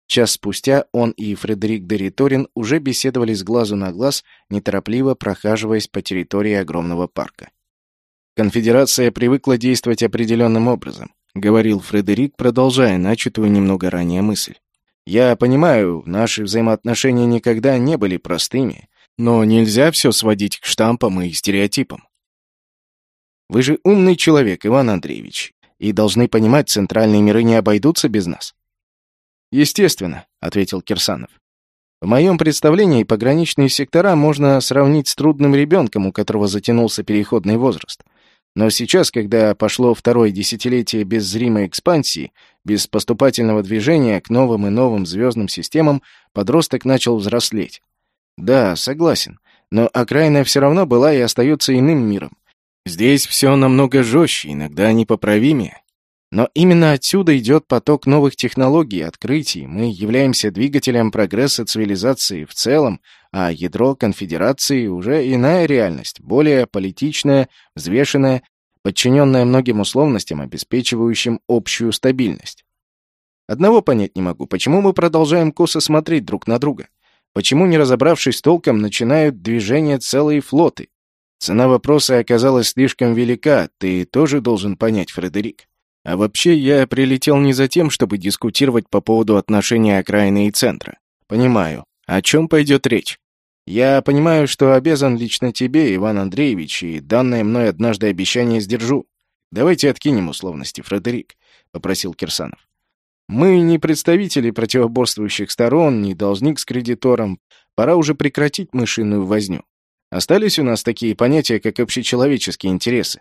Час спустя он и Фредерик Дериторин уже беседовали с глазу на глаз, неторопливо прохаживаясь по территории огромного парка. Конфедерация привыкла действовать определенным образом, говорил Фредерик, продолжая начатую немного ранее мысль. Я понимаю, наши взаимоотношения никогда не были простыми, но нельзя все сводить к штампам и стереотипам. Вы же умный человек, Иван Андреевич, и должны понимать, центральные миры не обойдутся без нас. Естественно, ответил Кирсанов. В моем представлении пограничные сектора можно сравнить с трудным ребенком, у которого затянулся переходный возраст. Но сейчас, когда пошло второе десятилетие без зримой экспансии, без поступательного движения к новым и новым звездным системам, подросток начал взрослеть. Да, согласен, но окраина все равно была и остается иным миром. Здесь все намного жестче, иногда непоправимее. Но именно отсюда идет поток новых технологий, открытий. Мы являемся двигателем прогресса цивилизации в целом, а ядро конфедерации уже иная реальность, более политичная, взвешенная, подчиненная многим условностям, обеспечивающим общую стабильность. Одного понять не могу, почему мы продолжаем косо смотреть друг на друга? Почему, не разобравшись толком, начинают движение целые флоты? Цена вопроса оказалась слишком велика, ты тоже должен понять, Фредерик. А вообще, я прилетел не за тем, чтобы дискутировать по поводу отношения окраины и центра. Понимаю. О чем пойдет речь? Я понимаю, что обязан лично тебе, Иван Андреевич, и данное мной однажды обещание сдержу. Давайте откинем условности, Фредерик, — попросил Кирсанов. Мы не представители противоборствующих сторон, не должник с кредитором. Пора уже прекратить мышиную возню. Остались у нас такие понятия, как общечеловеческие интересы?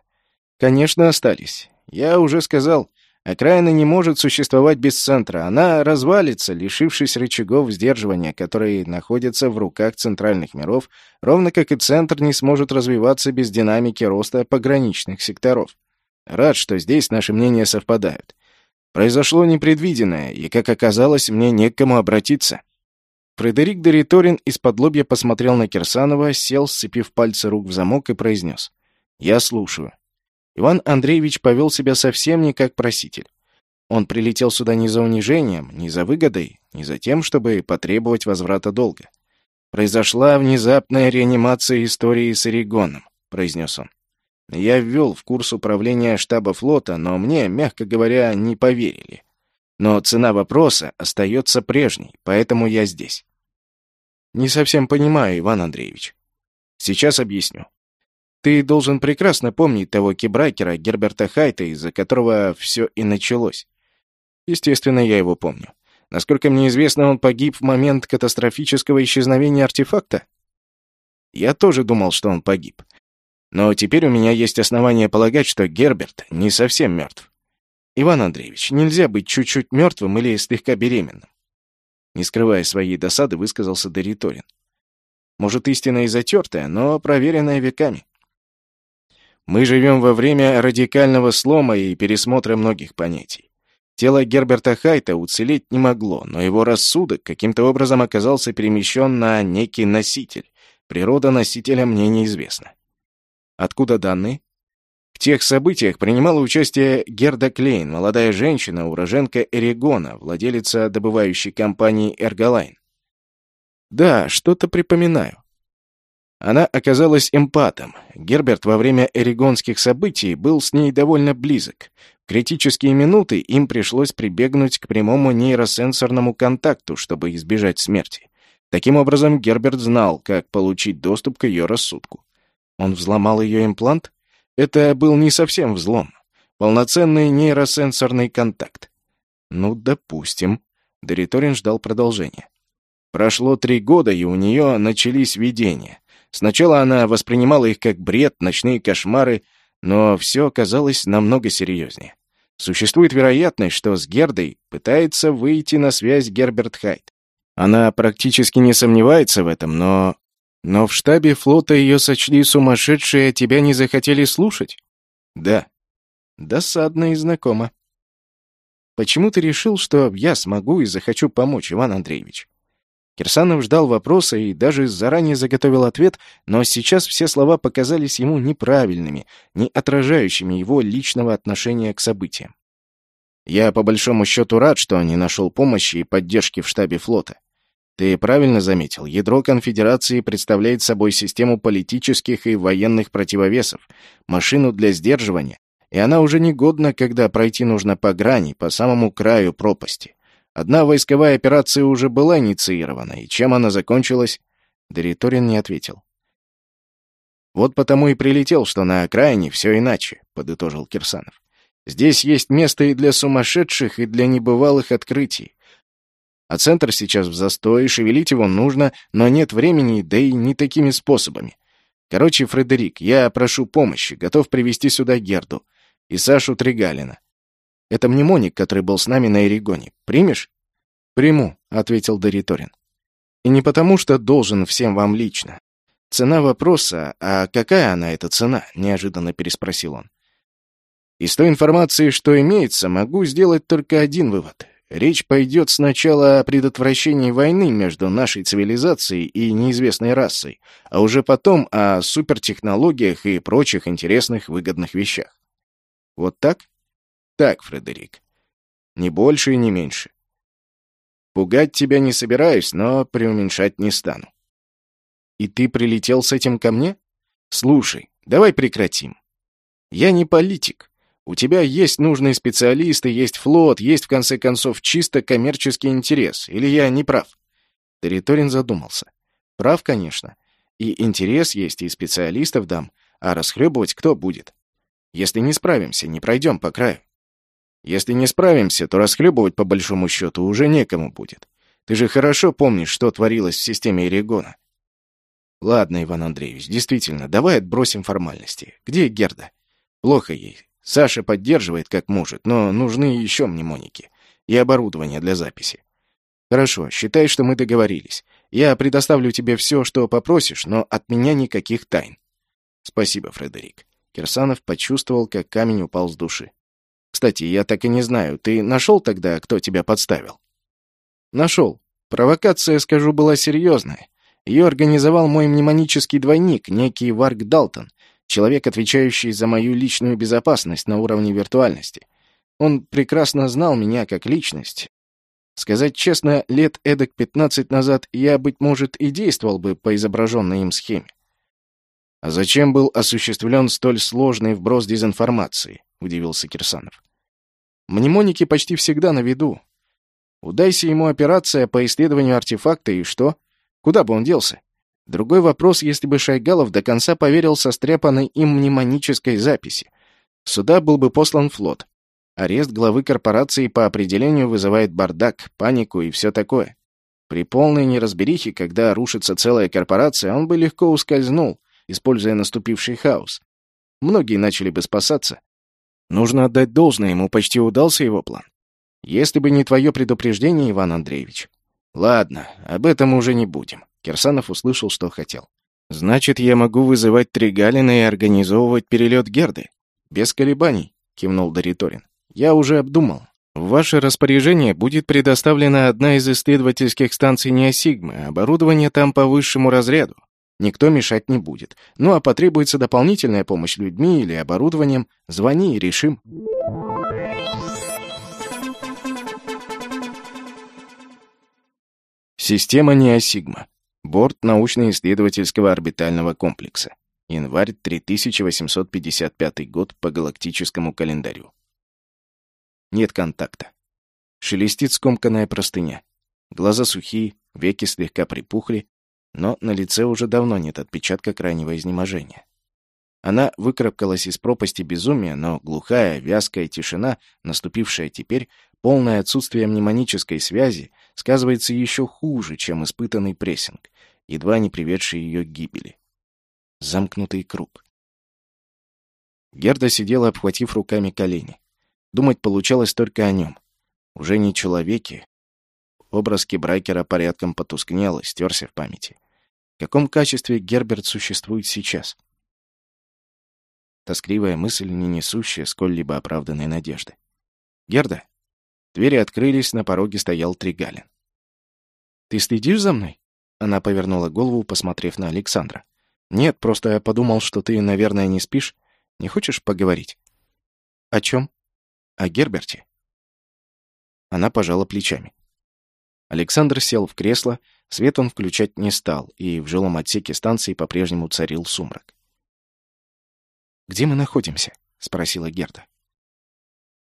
Конечно, остались. Я уже сказал, окраина не может существовать без центра. Она развалится, лишившись рычагов сдерживания, которые находятся в руках центральных миров, ровно как и центр не сможет развиваться без динамики роста пограничных секторов. Рад, что здесь наши мнения совпадают. Произошло непредвиденное, и, как оказалось, мне не к кому обратиться. Фредерик Дориторин из-под лобья посмотрел на Кирсанова, сел, сцепив пальцы рук в замок и произнес. «Я слушаю». Иван Андреевич повел себя совсем не как проситель. Он прилетел сюда не за унижением, не за выгодой, не за тем, чтобы потребовать возврата долга. «Произошла внезапная реанимация истории с Орегоном», — произнес он. «Я ввел в курс управления штаба флота, но мне, мягко говоря, не поверили. Но цена вопроса остается прежней, поэтому я здесь». «Не совсем понимаю, Иван Андреевич. Сейчас объясню. Ты должен прекрасно помнить того кибрайкера Герберта Хайта, из-за которого все и началось. Естественно, я его помню. Насколько мне известно, он погиб в момент катастрофического исчезновения артефакта. Я тоже думал, что он погиб. Но теперь у меня есть основания полагать, что Герберт не совсем мертв. Иван Андреевич, нельзя быть чуть-чуть мертвым или слегка беременным. Не скрывая своей досады, высказался Дориторин. Может, истина и затертая, но проверенная веками. Мы живем во время радикального слома и пересмотра многих понятий. Тело Герберта Хайта уцелеть не могло, но его рассудок каким-то образом оказался перемещен на некий носитель. Природа носителя мне неизвестна. Откуда данные? В тех событиях принимала участие Герда Клейн, молодая женщина, уроженка Эрегона, владелица добывающей компании «Эрголайн». Да, что-то припоминаю. Она оказалась эмпатом. Герберт во время эригонских событий был с ней довольно близок. В критические минуты им пришлось прибегнуть к прямому нейросенсорному контакту, чтобы избежать смерти. Таким образом, Герберт знал, как получить доступ к ее рассудку. Он взломал ее имплант? Это был не совсем взлом. Полноценный нейросенсорный контакт. Ну, допустим. Дориторин ждал продолжения. Прошло три года, и у нее начались видения. Сначала она воспринимала их как бред, ночные кошмары, но все оказалось намного серьезнее. Существует вероятность, что с Гердой пытается выйти на связь Герберт Хайт. Она практически не сомневается в этом, но... Но в штабе флота ее сочли сумасшедшей, а тебя не захотели слушать? Да. Досадно и знакомо. Почему ты решил, что я смогу и захочу помочь, Иван Андреевич? Кирсанов ждал вопроса и даже заранее заготовил ответ, но сейчас все слова показались ему неправильными, не отражающими его личного отношения к событиям. Я, по большому счету, рад, что не нашел помощи и поддержки в штабе флота. Ты правильно заметил, ядро конфедерации представляет собой систему политических и военных противовесов, машину для сдерживания, и она уже негодна, когда пройти нужно по грани, по самому краю пропасти. Одна войсковая операция уже была инициирована, и чем она закончилась? Дориторин не ответил. «Вот потому и прилетел, что на окраине все иначе», — подытожил Кирсанов. «Здесь есть место и для сумасшедших, и для небывалых открытий. А центр сейчас в застое, шевелить его нужно, но нет времени, да и не такими способами. Короче, Фредерик, я прошу помощи, готов привести сюда Герду и Сашу Тригалина. Это мнемоник, который был с нами на Эригоне. Примешь?» «Приму», — ответил Дориторин. «И не потому, что должен всем вам лично. Цена вопроса, а какая она, эта цена?» — неожиданно переспросил он. «Из той информации, что имеется, могу сделать только один вывод. Речь пойдет сначала о предотвращении войны между нашей цивилизацией и неизвестной расой, а уже потом о супертехнологиях и прочих интересных выгодных вещах. Вот так? Так, Фредерик. Ни больше и не меньше. Пугать тебя не собираюсь, но преуменьшать не стану. И ты прилетел с этим ко мне? Слушай, давай прекратим. Я не политик. У тебя есть нужные специалисты, есть флот, есть, в конце концов, чисто коммерческий интерес. Или я не прав?» Територин задумался. «Прав, конечно. И интерес есть, и специалистов дам. А расхлебывать кто будет? Если не справимся, не пройдем по краю. Если не справимся, то расхлебывать, по большому счету, уже некому будет. Ты же хорошо помнишь, что творилось в системе Эригона. Ладно, Иван Андреевич, действительно, давай отбросим формальности. Где Герда? Плохо ей. Саша поддерживает как может, но нужны еще мнемоники и оборудование для записи. Хорошо, считай, что мы договорились. Я предоставлю тебе все, что попросишь, но от меня никаких тайн. Спасибо, Фредерик. Кирсанов почувствовал, как камень упал с души. Кстати, я так и не знаю, ты нашел тогда, кто тебя подставил? Нашел. Провокация, скажу, была серьезная. Ее организовал мой мнемонический двойник, некий Варк Далтон, человек, отвечающий за мою личную безопасность на уровне виртуальности. Он прекрасно знал меня как личность. Сказать честно, лет эдак 15 назад я, быть может, и действовал бы по изображенной им схеме. «А зачем был осуществлен столь сложный вброс дезинформации?» — удивился Кирсанов. «Мнемоники почти всегда на виду. Удайся ему операция по исследованию артефакта, и что? Куда бы он делся? Другой вопрос, если бы Шайгалов до конца поверил состряпанной им мнемонической записи. Сюда был бы послан флот. Арест главы корпорации по определению вызывает бардак, панику и все такое. При полной неразберихе, когда рушится целая корпорация, он бы легко ускользнул, используя наступивший хаос. Многие начали бы спасаться. Нужно отдать должное, ему почти удался его план. Если бы не твое предупреждение, Иван Андреевич. Ладно, об этом уже не будем. Кирсанов услышал, что хотел. «Значит, я могу вызывать Тригалина и организовывать перелет Герды?» «Без колебаний», — кивнул Дориторин. «Я уже обдумал. В ваше распоряжение будет предоставлена одна из исследовательских станций Неосигмы, оборудование там по высшему разряду. Никто мешать не будет. Ну а потребуется дополнительная помощь людьми или оборудованием, звони и решим». Система Неосигма. Борт научно-исследовательского орбитального комплекса. Январь 3855 год по галактическому календарю. Нет контакта. Шелестит скомканная простыня. Глаза сухие, веки слегка припухли, но на лице уже давно нет отпечатка крайнего изнеможения. Она выкарабкалась из пропасти безумия, но глухая, вязкая тишина, наступившая теперь, полное отсутствие мнемонической связи, сказывается еще хуже, чем испытанный прессинг едва не приведший ее к гибели. Замкнутый круг. Герда сидела, обхватив руками колени. Думать получалось только о нем. Уже не человеке. Образ Кибрайкера порядком потускнел и стерся в памяти. В каком качестве Герберт существует сейчас? Тоскливая мысль, не несущая сколь-либо оправданной надежды. «Герда!» Двери открылись, на пороге стоял Тригалин. «Ты следишь за мной?» Она повернула голову, посмотрев на Александра. «Нет, просто я подумал, что ты, наверное, не спишь. Не хочешь поговорить?» «О чем?» «О Герберте». Она пожала плечами. Александр сел в кресло, свет он включать не стал, и в жилом отсеке станции по-прежнему царил сумрак. «Где мы находимся?» — спросила Герда.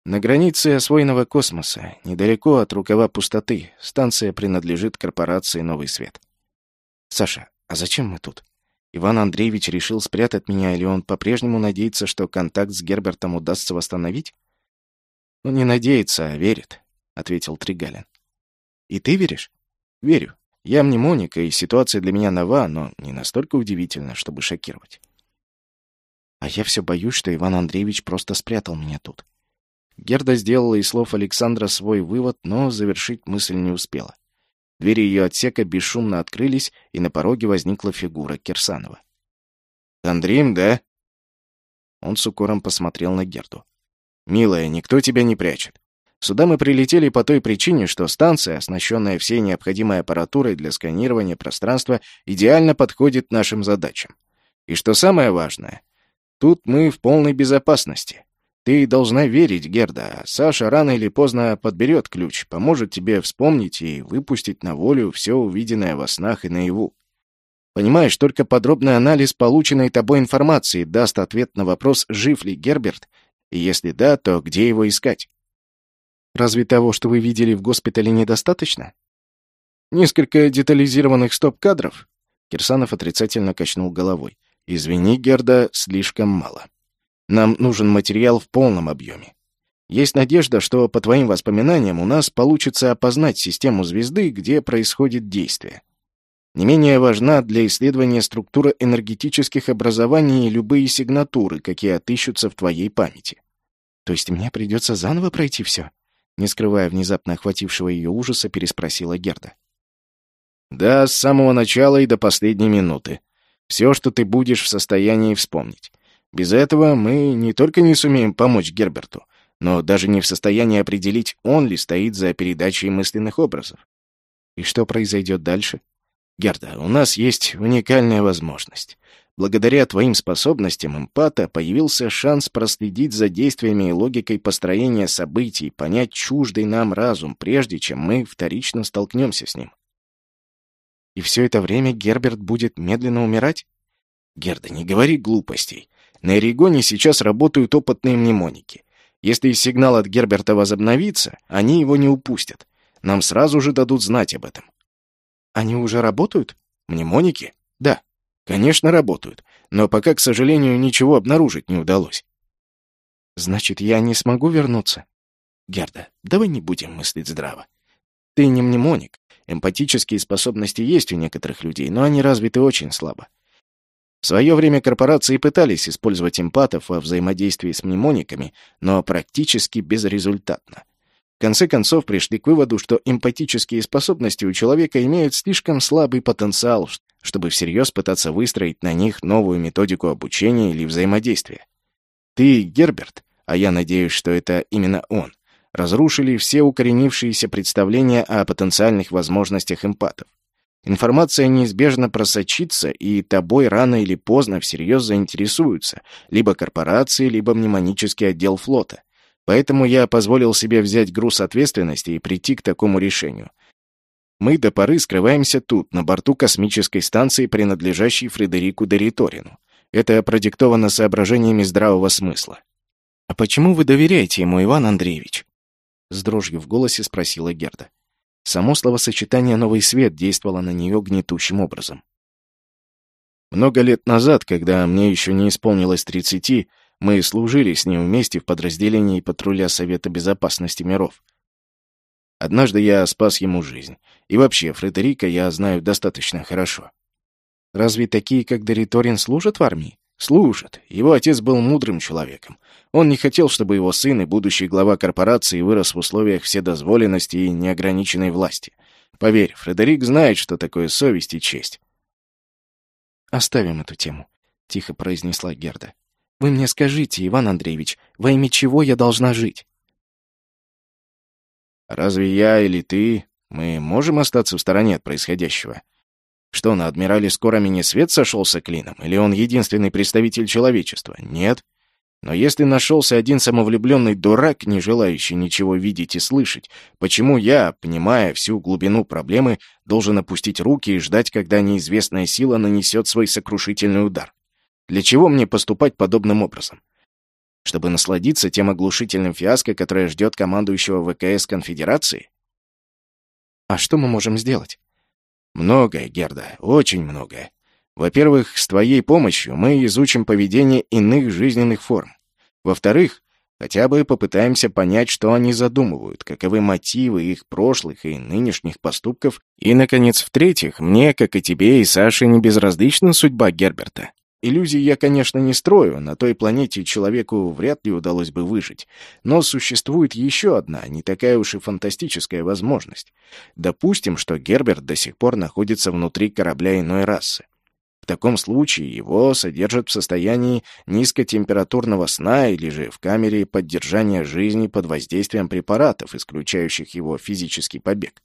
«На границе освоенного космоса, недалеко от рукава пустоты. Станция принадлежит корпорации «Новый свет». «Саша, а зачем мы тут? Иван Андреевич решил спрятать меня, или он по-прежнему надеется, что контакт с Гербертом удастся восстановить?» «Ну, не надеется, а верит», — ответил Тригалин. «И ты веришь?» «Верю. Я мнемоника, и ситуация для меня нова, но не настолько удивительна, чтобы шокировать». А я все боюсь, что Иван Андреевич просто спрятал меня тут. Герда сделала из слов Александра свой вывод, но завершить мысль не успела. Двери ее отсека бесшумно открылись, и на пороге возникла фигура Кирсанова. «Андрим, да?» Он с укором посмотрел на Герду. «Милая, никто тебя не прячет. Сюда мы прилетели по той причине, что станция, оснащенная всей необходимой аппаратурой для сканирования пространства, идеально подходит нашим задачам. И что самое важное, Тут мы в полной безопасности. Ты должна верить, Герда. Саша рано или поздно подберет ключ, поможет тебе вспомнить и выпустить на волю все увиденное во снах и наяву. Понимаешь, только подробный анализ полученной тобой информации даст ответ на вопрос, жив ли Герберт, и если да, то где его искать? Разве того, что вы видели в госпитале, недостаточно? Несколько детализированных стоп-кадров? Кирсанов отрицательно качнул головой. «Извини, Герда, слишком мало. Нам нужен материал в полном объеме. Есть надежда, что, по твоим воспоминаниям, у нас получится опознать систему звезды, где происходит действие. Не менее важна для исследования структура энергетических образований и любые сигнатуры, какие отыщутся в твоей памяти. То есть мне придется заново пройти все? Не скрывая внезапно охватившего ее ужаса, переспросила Герда. Да, с самого начала и до последней минуты, все, что ты будешь в состоянии вспомнить. Без этого мы не только не сумеем помочь Герберту, но даже не в состоянии определить, он ли стоит за передачей мысленных образов. И что произойдет дальше? Герда, у нас есть уникальная возможность. Благодаря твоим способностям эмпата появился шанс проследить за действиями и логикой построения событий, понять чуждый нам разум, прежде чем мы вторично столкнемся с ним. И все это время Герберт будет медленно умирать? Герда, не говори глупостей. На Эригоне сейчас работают опытные мнемоники. Если сигнал от Герберта возобновится, они его не упустят. Нам сразу же дадут знать об этом. Они уже работают? Мнемоники? Да. Конечно, работают. Но пока, к сожалению, ничего обнаружить не удалось. Значит, я не смогу вернуться? Герда, давай не будем мыслить здраво. Ты не мнемоник. Эмпатические способности есть у некоторых людей, но они развиты очень слабо. В свое время корпорации пытались использовать эмпатов во взаимодействии с мнемониками, но практически безрезультатно. В конце концов пришли к выводу, что эмпатические способности у человека имеют слишком слабый потенциал, чтобы всерьез пытаться выстроить на них новую методику обучения или взаимодействия. Ты, Герберт, а я надеюсь, что это именно он, разрушили все укоренившиеся представления о потенциальных возможностях эмпатов. Информация неизбежно просочится, и тобой рано или поздно всерьез заинтересуются либо корпорации, либо мнемонический отдел флота. Поэтому я позволил себе взять груз ответственности и прийти к такому решению. Мы до поры скрываемся тут, на борту космической станции, принадлежащей Фредерику Дериторину. Это продиктовано соображениями здравого смысла. «А почему вы доверяете ему, Иван Андреевич?» С дрожью в голосе спросила Герда. Само словосочетание «новый свет» действовало на нее гнетущим образом. Много лет назад, когда мне еще не исполнилось тридцати, мы служили с ним вместе в подразделении патруля Совета Безопасности миров. Однажды я спас ему жизнь. И вообще, Фредерика я знаю достаточно хорошо. Разве такие, как Дориторин, служат в армии? Служат. Его отец был мудрым человеком. Он не хотел, чтобы его сын и будущий глава корпорации вырос в условиях вседозволенности и неограниченной власти. Поверь, Фредерик знает, что такое совесть и честь. «Оставим эту тему», — тихо произнесла Герда. «Вы мне скажите, Иван Андреевич, во имя чего я должна жить?» «Разве я или ты, мы можем остаться в стороне от происходящего? Что, на адмирале Скоромине свет сошелся клином? Или он единственный представитель человечества? Нет. Но если нашелся один самовлюбленный дурак, не желающий ничего видеть и слышать, почему я, понимая всю глубину проблемы, должен опустить руки и ждать, когда неизвестная сила нанесет свой сокрушительный удар? Для чего мне поступать подобным образом? Чтобы насладиться тем оглушительным фиаско, которое ждет командующего ВКС Конфедерации? А что мы можем сделать? Многое, Герда, очень многое. Во-первых, с твоей помощью мы изучим поведение иных жизненных форм. Во-вторых, хотя бы попытаемся понять, что они задумывают, каковы мотивы их прошлых и нынешних поступков. И, наконец, в-третьих, мне, как и тебе и Саше, не безразлична судьба Герберта. Иллюзий я, конечно, не строю, на той планете человеку вряд ли удалось бы выжить. Но существует еще одна, не такая уж и фантастическая возможность. Допустим, что Герберт до сих пор находится внутри корабля иной расы. В таком случае его содержат в состоянии низкотемпературного сна или же в камере поддержания жизни под воздействием препаратов, исключающих его физический побег.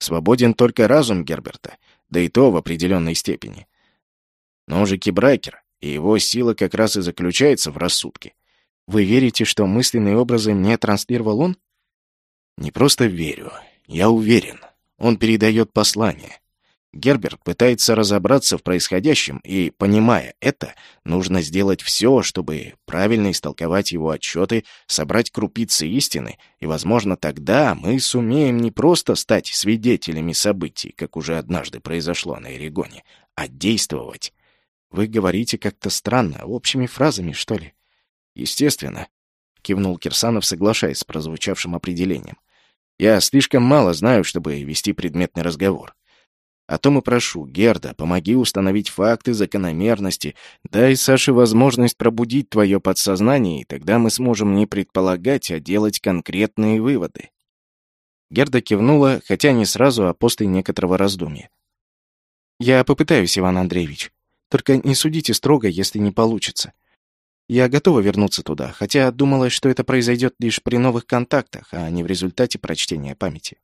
Свободен только разум Герберта, да и то в определенной степени. Но он же кибрайкер, и его сила как раз и заключается в рассудке. Вы верите, что мысленные образы мне транслировал он? Не просто верю, я уверен. Он передает послание. Герберт пытается разобраться в происходящем, и, понимая это, нужно сделать все, чтобы правильно истолковать его отчеты, собрать крупицы истины, и, возможно, тогда мы сумеем не просто стать свидетелями событий, как уже однажды произошло на Эрегоне, а действовать. Вы говорите как-то странно, общими фразами, что ли? Естественно, кивнул Кирсанов, соглашаясь с прозвучавшим определением. Я слишком мало знаю, чтобы вести предметный разговор. О том и прошу, Герда, помоги установить факты, закономерности, дай Саше возможность пробудить твое подсознание, и тогда мы сможем не предполагать, а делать конкретные выводы. Герда кивнула, хотя не сразу, а после некоторого раздумья. «Я попытаюсь, Иван Андреевич. Только не судите строго, если не получится. Я готова вернуться туда, хотя думала, что это произойдет лишь при новых контактах, а не в результате прочтения памяти.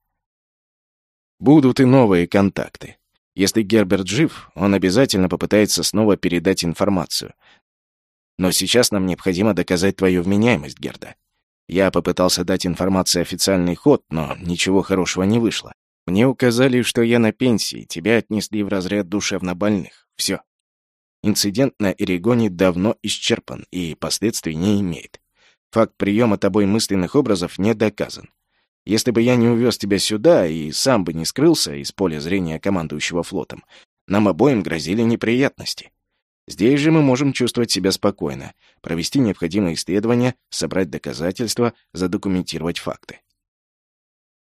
Будут и новые контакты. Если Герберт жив, он обязательно попытается снова передать информацию. Но сейчас нам необходимо доказать твою вменяемость, Герда. Я попытался дать информации официальный ход, но ничего хорошего не вышло. Мне указали, что я на пенсии, тебя отнесли в разряд душевнобольных. Все. Инцидент на Эрегоне давно исчерпан и последствий не имеет. Факт приема тобой мысленных образов не доказан. Если бы я не увез тебя сюда и сам бы не скрылся из поля зрения командующего флотом, нам обоим грозили неприятности. Здесь же мы можем чувствовать себя спокойно, провести необходимые исследования, собрать доказательства, задокументировать факты.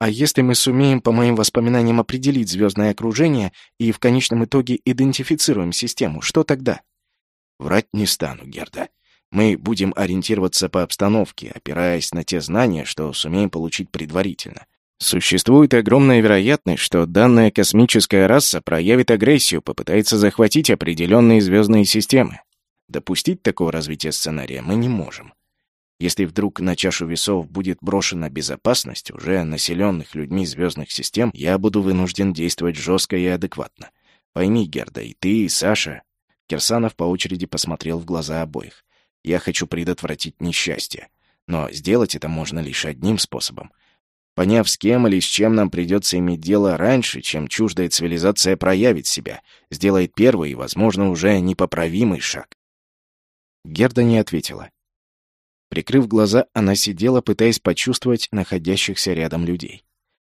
А если мы сумеем, по моим воспоминаниям, определить звездное окружение и в конечном итоге идентифицируем систему, что тогда? Врать не стану, Герда. Мы будем ориентироваться по обстановке, опираясь на те знания, что сумеем получить предварительно. Существует огромная вероятность, что данная космическая раса проявит агрессию, попытается захватить определенные звездные системы. Допустить такого развития сценария мы не можем. Если вдруг на чашу весов будет брошена безопасность уже населенных людьми звездных систем, я буду вынужден действовать жестко и адекватно. Пойми, Герда, и ты, и Саша. Кирсанов по очереди посмотрел в глаза обоих. Я хочу предотвратить несчастье. Но сделать это можно лишь одним способом. Поняв, с кем или с чем нам придется иметь дело раньше, чем чуждая цивилизация проявит себя, сделает первый и, возможно, уже непоправимый шаг. Герда не ответила. Прикрыв глаза, она сидела, пытаясь почувствовать находящихся рядом людей.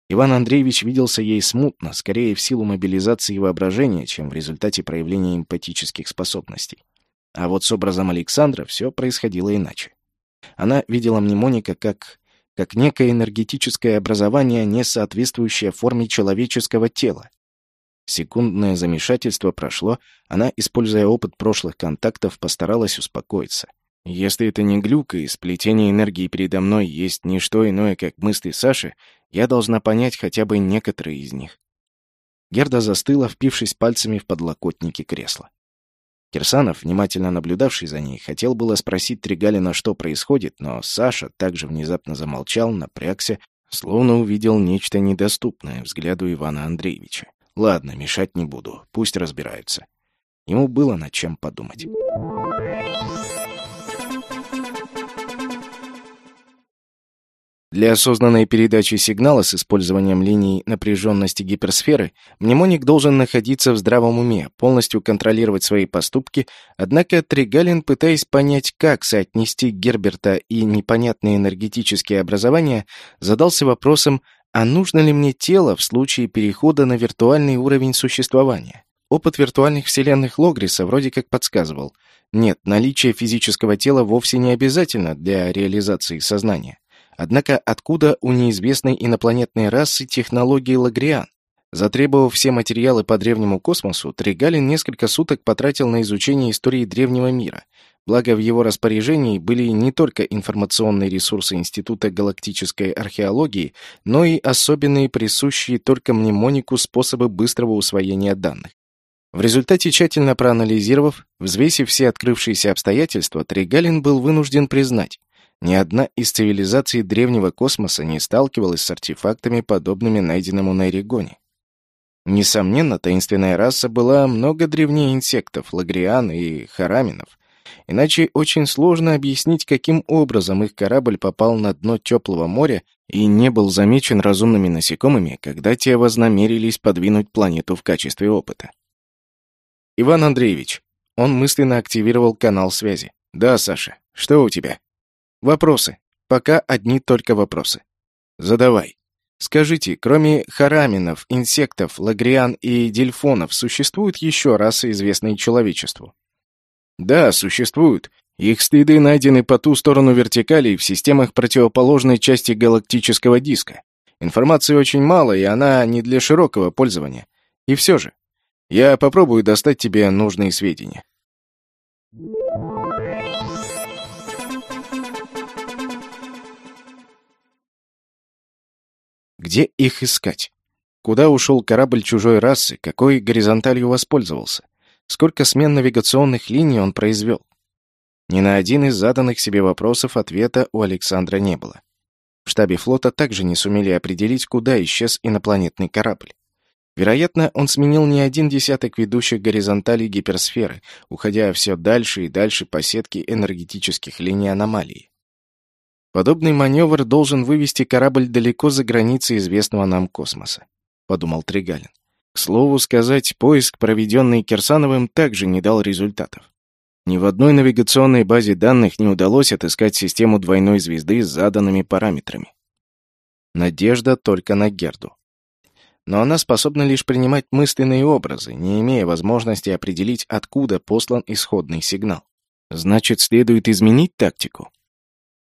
Иван Андреевич виделся ей смутно, скорее в силу мобилизации воображения, чем в результате проявления эмпатических способностей. А вот с образом Александра все происходило иначе. Она видела мнемоника как, как некое энергетическое образование, не соответствующее форме человеческого тела. Секундное замешательство прошло, она, используя опыт прошлых контактов, постаралась успокоиться. Если это не глюк и сплетение энергии передо мной есть не что иное, как мысли Саши, я должна понять хотя бы некоторые из них. Герда застыла, впившись пальцами в подлокотники кресла. Кирсанов, внимательно наблюдавший за ней, хотел было спросить Тригалина, что происходит, но Саша также внезапно замолчал, напрягся, словно увидел нечто недоступное взгляду Ивана Андреевича. «Ладно, мешать не буду, пусть разбираются». Ему было над чем подумать. Для осознанной передачи сигнала с использованием линий напряженности гиперсферы мнемоник должен находиться в здравом уме, полностью контролировать свои поступки, однако Тригалин, пытаясь понять, как соотнести Герберта и непонятные энергетические образования, задался вопросом, а нужно ли мне тело в случае перехода на виртуальный уровень существования? Опыт виртуальных вселенных Логриса вроде как подсказывал. Нет, наличие физического тела вовсе не обязательно для реализации сознания. Однако откуда у неизвестной инопланетной расы технологии Лагриан? Затребовав все материалы по древнему космосу, Тригалин несколько суток потратил на изучение истории древнего мира. Благо, в его распоряжении были не только информационные ресурсы Института галактической археологии, но и особенные присущие только мнемонику способы быстрого усвоения данных. В результате, тщательно проанализировав, взвесив все открывшиеся обстоятельства, Тригалин был вынужден признать, ни одна из цивилизаций древнего космоса не сталкивалась с артефактами, подобными найденному на Эригоне. Несомненно, таинственная раса была много древнее инсектов, лагриан и хараминов. Иначе очень сложно объяснить, каким образом их корабль попал на дно теплого моря и не был замечен разумными насекомыми, когда те вознамерились подвинуть планету в качестве опыта. «Иван Андреевич». Он мысленно активировал канал связи. «Да, Саша, что у тебя?» Вопросы. Пока одни только вопросы. Задавай. Скажите, кроме хараминов, инсектов, лагриан и дельфонов, существуют еще расы, известные человечеству? Да, существуют. Их следы найдены по ту сторону вертикали в системах противоположной части галактического диска. Информации очень мало, и она не для широкого пользования. И все же, я попробую достать тебе нужные сведения. Где их искать? Куда ушел корабль чужой расы? Какой горизонталью воспользовался? Сколько смен навигационных линий он произвел? Ни на один из заданных себе вопросов ответа у Александра не было. В штабе флота также не сумели определить, куда исчез инопланетный корабль. Вероятно, он сменил не один десяток ведущих горизонталей гиперсферы, уходя все дальше и дальше по сетке энергетических линий аномалии. Подобный маневр должен вывести корабль далеко за границы известного нам космоса, подумал Тригалин. К слову сказать, поиск, проведенный Кирсановым, также не дал результатов. Ни в одной навигационной базе данных не удалось отыскать систему двойной звезды с заданными параметрами. Надежда только на Герду. Но она способна лишь принимать мысленные образы, не имея возможности определить, откуда послан исходный сигнал. Значит, следует изменить тактику?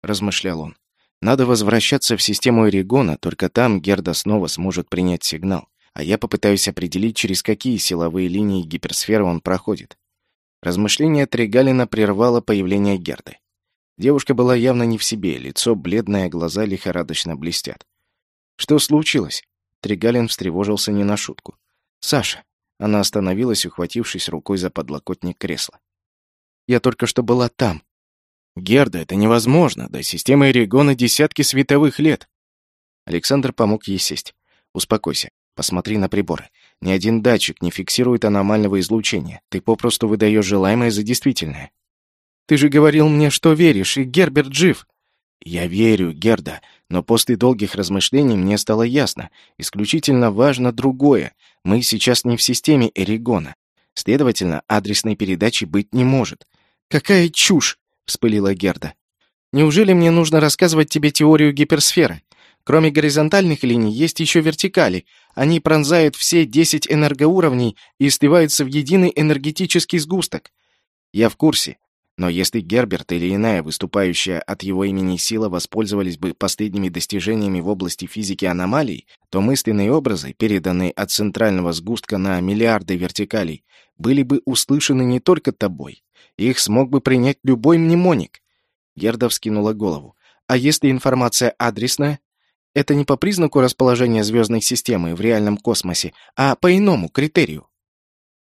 Размышлял он. Надо возвращаться в систему Эригона, только там Герда снова сможет принять сигнал, а я попытаюсь определить, через какие силовые линии гиперсферы он проходит. Размышление Тригалина прервало появление Герды. Девушка была явно не в себе, лицо бледное, глаза лихорадочно блестят. «Что случилось?» Тригалин встревожился не на шутку. «Саша!» Она остановилась, ухватившись рукой за подлокотник кресла. «Я только что была там. Герда, это невозможно. До системы Эригона десятки световых лет. Александр помог ей сесть. Успокойся. Посмотри на приборы. Ни один датчик не фиксирует аномального излучения. Ты попросту выдаешь желаемое за действительное. Ты же говорил мне, что веришь, и Герберт жив. Я верю, Герда, но после долгих размышлений мне стало ясно. Исключительно важно другое. Мы сейчас не в системе Эригона. Следовательно, адресной передачи быть не может. Какая чушь! — вспылила Герда. «Неужели мне нужно рассказывать тебе теорию гиперсферы? Кроме горизонтальных линий есть еще вертикали. Они пронзают все десять энергоуровней и сливаются в единый энергетический сгусток. Я в курсе. Но если Герберт или иная выступающая от его имени сила воспользовались бы последними достижениями в области физики аномалий, то мысленные образы, переданные от центрального сгустка на миллиарды вертикалей, были бы услышаны не только тобой, их смог бы принять любой мнемоник. Герда вскинула голову. А если информация адресная? Это не по признаку расположения звездной системы в реальном космосе, а по иному критерию.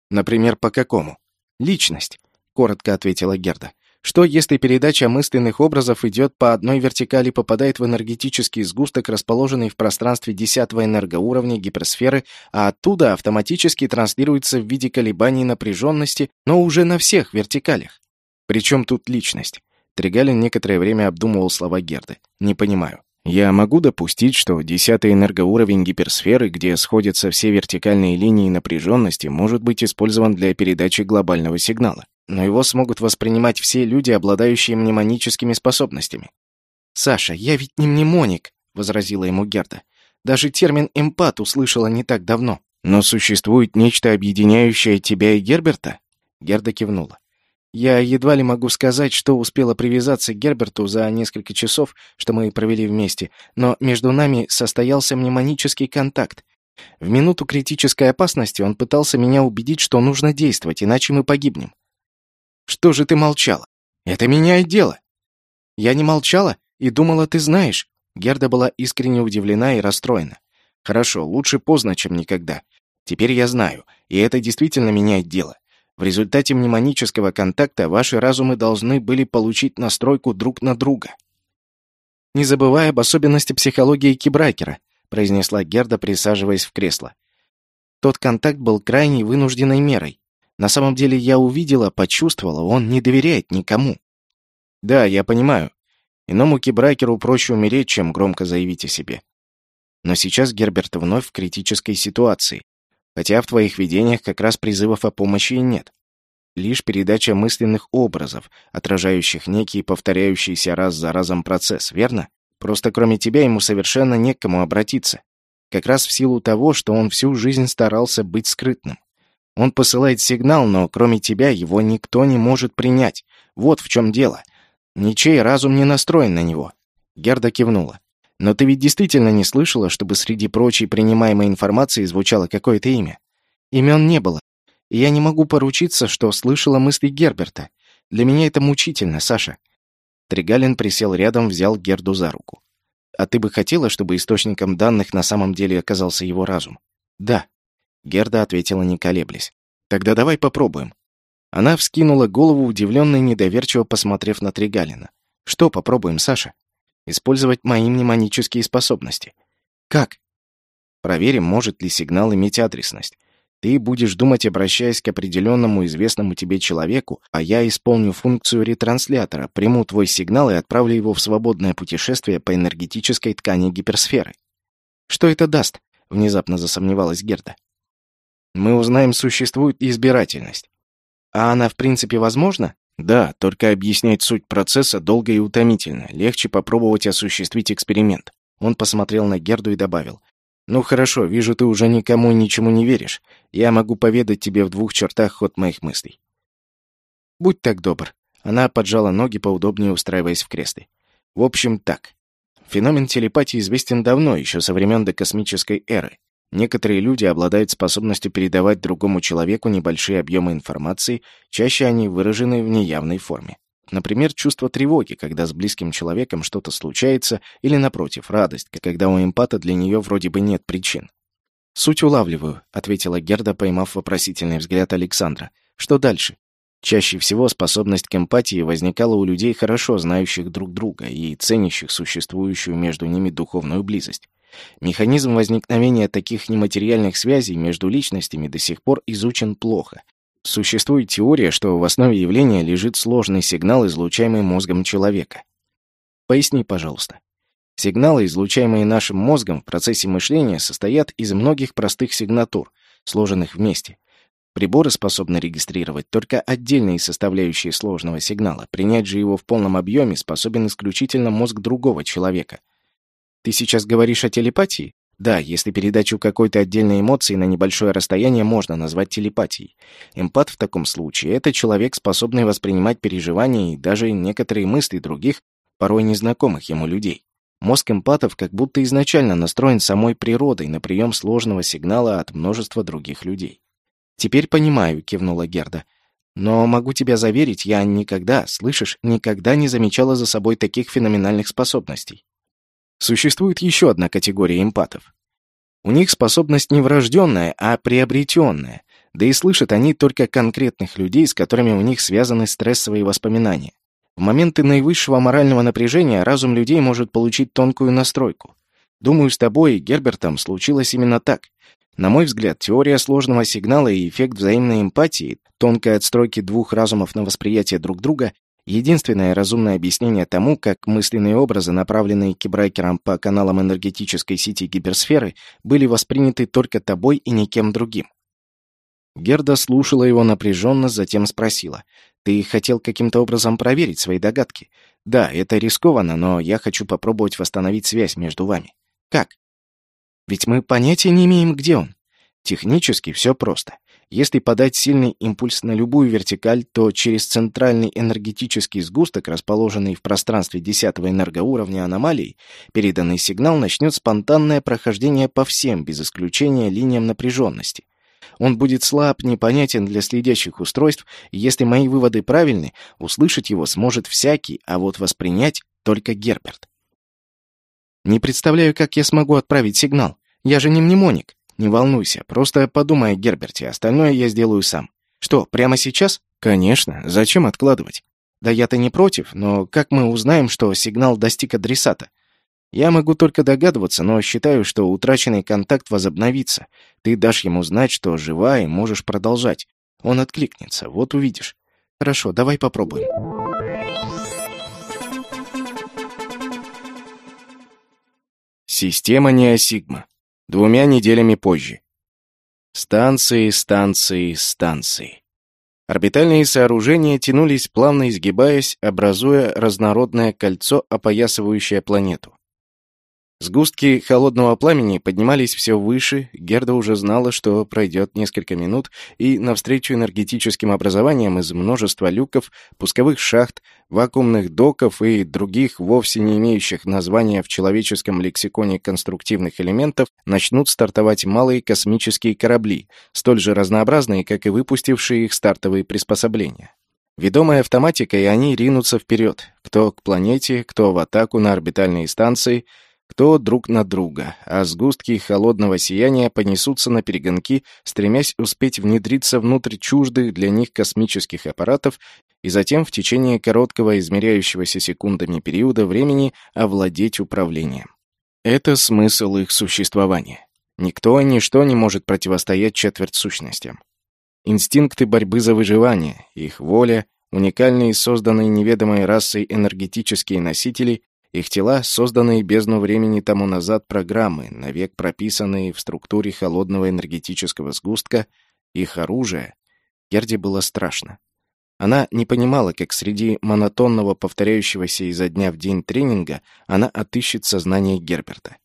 Например, по какому? Личность, коротко ответила Герда. Что, если передача мысленных образов идет по одной вертикали, попадает в энергетический сгусток, расположенный в пространстве десятого энергоуровня гиперсферы, а оттуда автоматически транслируется в виде колебаний напряженности, но уже на всех вертикалях? Причем тут личность? Тригалин некоторое время обдумывал слова Герды. «Не понимаю. Я могу допустить, что десятый энергоуровень гиперсферы, где сходятся все вертикальные линии напряженности, может быть использован для передачи глобального сигнала. Но его смогут воспринимать все люди, обладающие мнемоническими способностями. «Саша, я ведь не мнемоник», — возразила ему Герда. «Даже термин «эмпат» услышала не так давно». «Но существует нечто, объединяющее тебя и Герберта?» Герда кивнула. Я едва ли могу сказать, что успела привязаться к Герберту за несколько часов, что мы провели вместе, но между нами состоялся мнемонический контакт. В минуту критической опасности он пытался меня убедить, что нужно действовать, иначе мы погибнем. Что же ты молчала? Это меняет дело. Я не молчала и думала, ты знаешь. Герда была искренне удивлена и расстроена. Хорошо, лучше поздно, чем никогда. Теперь я знаю, и это действительно меняет дело. В результате мнемонического контакта ваши разумы должны были получить настройку друг на друга. «Не забывая об особенности психологии Кибрайкера», произнесла Герда, присаживаясь в кресло. Тот контакт был крайней вынужденной мерой. На самом деле я увидела, почувствовала, он не доверяет никому. Да, я понимаю. Иному кибрайкеру проще умереть, чем громко заявить о себе. Но сейчас Герберт вновь в критической ситуации. Хотя в твоих видениях как раз призывов о помощи и нет. Лишь передача мысленных образов, отражающих некий повторяющийся раз за разом процесс, верно? Просто кроме тебя ему совершенно не к кому обратиться. Как раз в силу того, что он всю жизнь старался быть скрытным. Он посылает сигнал, но кроме тебя его никто не может принять. Вот в чем дело. Ничей разум не настроен на него. Герда кивнула. Но ты ведь действительно не слышала, чтобы среди прочей принимаемой информации звучало какое-то имя? Имен не было. И я не могу поручиться, что слышала мысли Герберта. Для меня это мучительно, Саша. Тригалин присел рядом, взял Герду за руку. А ты бы хотела, чтобы источником данных на самом деле оказался его разум? Да. Герда ответила, не колеблясь. Тогда давай попробуем. Она вскинула голову, удивленно и недоверчиво посмотрев на Тригалина. Что попробуем, Саша? Использовать мои мнемонические способности. Как? Проверим, может ли сигнал иметь адресность. Ты будешь думать, обращаясь к определенному известному тебе человеку, а я исполню функцию ретранслятора, приму твой сигнал и отправлю его в свободное путешествие по энергетической ткани гиперсферы. Что это даст? Внезапно засомневалась Герда. Мы узнаем, существует избирательность. А она в принципе возможна? Да, только объяснять суть процесса долго и утомительно. Легче попробовать осуществить эксперимент. Он посмотрел на Герду и добавил. «Ну хорошо, вижу, ты уже никому ничему не веришь. Я могу поведать тебе в двух чертах ход моих мыслей». «Будь так добр». Она поджала ноги, поудобнее устраиваясь в кресле. «В общем, так. Феномен телепатии известен давно, еще со времен докосмической эры. Некоторые люди обладают способностью передавать другому человеку небольшие объемы информации, чаще они выражены в неявной форме. Например, чувство тревоги, когда с близким человеком что-то случается, или, напротив, радость, когда у эмпата для нее вроде бы нет причин. «Суть улавливаю», — ответила Герда, поймав вопросительный взгляд Александра. «Что дальше?» Чаще всего способность к эмпатии возникала у людей, хорошо знающих друг друга и ценящих существующую между ними духовную близость. Механизм возникновения таких нематериальных связей между личностями до сих пор изучен плохо. Существует теория, что в основе явления лежит сложный сигнал, излучаемый мозгом человека. Поясни, пожалуйста. Сигналы, излучаемые нашим мозгом в процессе мышления, состоят из многих простых сигнатур, сложенных вместе. Приборы способны регистрировать только отдельные составляющие сложного сигнала. Принять же его в полном объеме способен исключительно мозг другого человека — ты сейчас говоришь о телепатии? Да, если передачу какой-то отдельной эмоции на небольшое расстояние можно назвать телепатией. Эмпат в таком случае — это человек, способный воспринимать переживания и даже некоторые мысли других, порой незнакомых ему людей. Мозг эмпатов как будто изначально настроен самой природой на прием сложного сигнала от множества других людей. «Теперь понимаю», — кивнула Герда. «Но могу тебя заверить, я никогда, слышишь, никогда не замечала за собой таких феноменальных способностей. Существует еще одна категория эмпатов. У них способность не врожденная, а приобретенная, да и слышат они только конкретных людей, с которыми у них связаны стрессовые воспоминания. В моменты наивысшего морального напряжения разум людей может получить тонкую настройку. Думаю, с тобой и Гербертом случилось именно так. На мой взгляд, теория сложного сигнала и эффект взаимной эмпатии, тонкой отстройки двух разумов на восприятие друг друга, Единственное разумное объяснение тому, как мысленные образы, направленные кибрайкером по каналам энергетической сети гиперсферы, были восприняты только тобой и никем другим. Герда слушала его напряженно, затем спросила. «Ты хотел каким-то образом проверить свои догадки?» «Да, это рискованно, но я хочу попробовать восстановить связь между вами». «Как?» «Ведь мы понятия не имеем, где он». Технически все просто. Если подать сильный импульс на любую вертикаль, то через центральный энергетический сгусток, расположенный в пространстве 10 энергоуровня аномалий, переданный сигнал начнет спонтанное прохождение по всем, без исключения, линиям напряженности. Он будет слаб, непонятен для следящих устройств, и если мои выводы правильны, услышать его сможет всякий, а вот воспринять только Герберт. Не представляю, как я смогу отправить сигнал. Я же не мнемоник. Не волнуйся, просто подумай о Герберте, остальное я сделаю сам. Что, прямо сейчас? Конечно, зачем откладывать? Да я-то не против, но как мы узнаем, что сигнал достиг адресата? Я могу только догадываться, но считаю, что утраченный контакт возобновится. Ты дашь ему знать, что жива и можешь продолжать. Он откликнется, вот увидишь. Хорошо, давай попробуем. Система Неосигма. Двумя неделями позже. Станции, станции, станции. Орбитальные сооружения тянулись, плавно изгибаясь, образуя разнородное кольцо, опоясывающее планету. Сгустки холодного пламени поднимались все выше, Герда уже знала, что пройдет несколько минут, и навстречу энергетическим образованиям из множества люков, пусковых шахт, вакуумных доков и других, вовсе не имеющих названия в человеческом лексиконе конструктивных элементов, начнут стартовать малые космические корабли, столь же разнообразные, как и выпустившие их стартовые приспособления. Ведомой автоматикой они ринутся вперед, кто к планете, кто в атаку на орбитальные станции — кто друг на друга, а сгустки холодного сияния понесутся на перегонки, стремясь успеть внедриться внутрь чуждых для них космических аппаратов и затем в течение короткого измеряющегося секундами периода времени овладеть управлением. Это смысл их существования. Никто и ничто не может противостоять четверть сущностям. Инстинкты борьбы за выживание, их воля, уникальные созданные неведомой расой энергетические носители их тела, созданные бездну времени тому назад программы, навек прописанные в структуре холодного энергетического сгустка, их оружие, Герде было страшно. Она не понимала, как среди монотонного повторяющегося изо дня в день тренинга она отыщет сознание Герберта.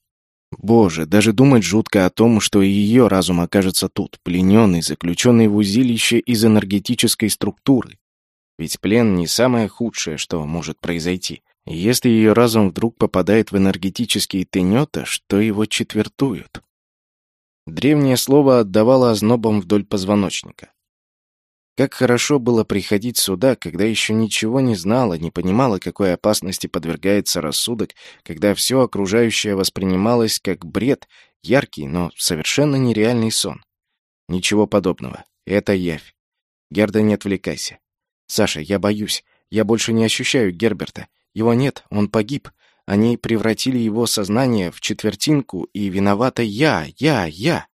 Боже, даже думать жутко о том, что и ее разум окажется тут, плененный, заключенный в узилище из энергетической структуры. Ведь плен не самое худшее, что может произойти. Если ее разум вдруг попадает в энергетические тенета, что его четвертуют? Древнее слово отдавало ознобом вдоль позвоночника. Как хорошо было приходить сюда, когда еще ничего не знала, не понимала, какой опасности подвергается рассудок, когда все окружающее воспринималось как бред, яркий, но совершенно нереальный сон. Ничего подобного. Это явь. Герда, не отвлекайся. Саша, я боюсь. Я больше не ощущаю Герберта. Его нет, он погиб. Они превратили его сознание в четвертинку, и виновата я, я, я.